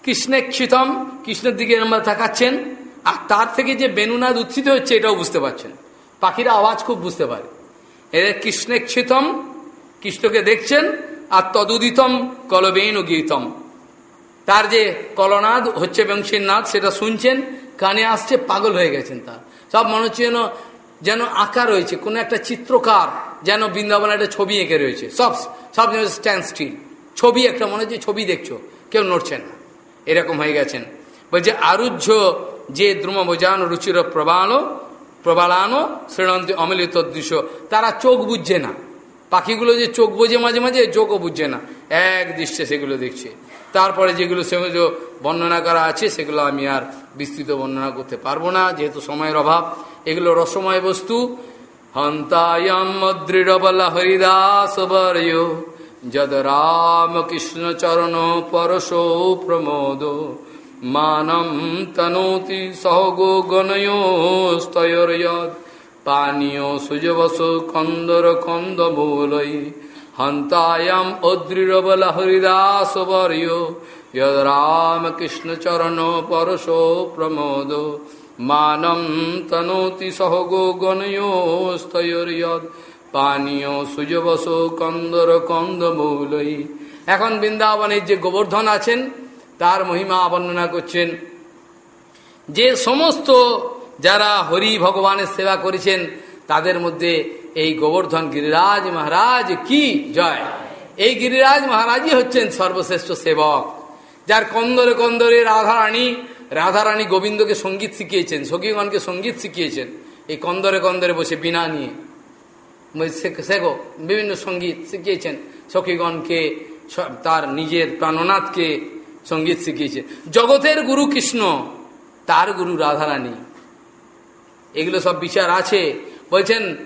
কৃষ্ণে ক্ষিতম, কৃষ্ণের দিকে আমরা তাকাচ্ছেন আর তার থেকে যে বেনুনাদ উত্থিত হচ্ছে, এটাও বুঝতে পারছেন। পাখিরা আওয়াজ খুব বুঝতে পারে। এদের কৃষ্ণে ক্ষিতম কৃষ্ণকে দেখছেন, আর তদুদিতম কলবেন গীতম। তার যে কলনাদ হচ্ছে বংশীর নাদ, সেটা শুনছেন, কানে আসছে, পাগল হয়ে গেছেন তার। সব মনে হচ্ছে যেন যেন আঁকা রয়েছে, কোনো একটা চিত্রকার যেন বৃন্দাবনে একটা ছবি এঁকে রয়েছে। সব সব যেন স্ট্যান্ড স্টিল। ছবি একটা, মনে হচ্ছে ছবি দেখছ, কেউ নড়ছেন না। এরকম হয়ে গেছেন। বলছে, আরুহ্য যে দ্রুম বোজান রুচির প্রবালো, প্রবালানো শ্রেণন্তি অমিলিত দৃশ্য। তারা চোখ বুঝছে না। পাখিগুলো যে চোখ বোঝে মাঝে মাঝে, চোখও বুঝছে না। এক দৃশ্যে সেগুলো দেখছে। তারপরে যেগুলো সেগুলো বর্ণনা করা আছে, সেগুলো আমি আর বিস্তৃত বর্ণনা করতে পারব না, যেহেতু সময়ের অভাব। এগুলো রসময় বস্তু। হন্তায়াম যদ রাম কৃষ্ণ চরণ পরশো প্রমোদ। কন্দ মূলই হন্তায়াম অদৃঢ়বল হরিদাস বর্য যদ রাম কৃষ্ণ চরণ পরশো প্রমোদ মানম তনোতি সহগো গণয়োস্তয়র্যদ পানীয় সুজবস কন্দর কন্দমূলই এখন বৃন্দাবনের যে গোবর্ধন আছেন তার মহিমা বর্ণনা করছেন। যে সমস্ত যারা হরি ভগবানের সেবা করেছেন, তাদের মধ্যে এই গোবর্ধন গিরিরাজ মহারাজ কি জয়? এই গিরিরাজ মহারাজই হচ্ছেন সর্বশ্রেষ্ঠ সেবক, যার কন্দরে কন্দরে রাধারানী রাধারানী গোবিন্দকে সংগীত শিখিয়েছেন, সখীগণকে সংগীত শিখিয়েছেন। এই কন্দরে কন্দরে বসে বিনা নিয়ে শেখো বিভিন্ন সংগীত শিখিয়েছেন। সখীগণকে তার নিজের প্রাণনাথকে সংগীত শিখিয়েছে। জগতের গুরু কৃষ্ণ, তার গুরু রাধারানী। এগুলো সব বিচার আছে। বলছেন,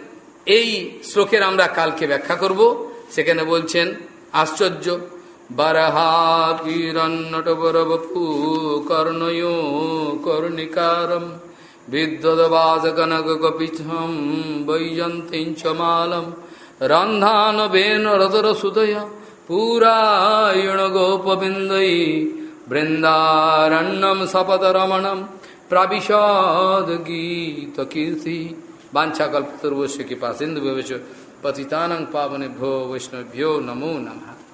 এই শ্লোকের আমরা কালকে ব্যাখ্যা করব। সেখানে বলছেন, আশ্চর্য, বারহা কিরণ্নটবরবপু কর্ণয় কর্ণিকারম বিদ্যদবাজগণক কপিছম বৈজন্তীঞ্চ पुरायण गोपबिन्दयि बृन्दारण्यं सपदरमणं प्राविशाद्गीतकीर्ति वाञ्छाकल्पतरुवस्य कृपा सिन्धुभ्यश्च पतितानं पावनेभ्यो वैष्णवभ्यो नमो नमः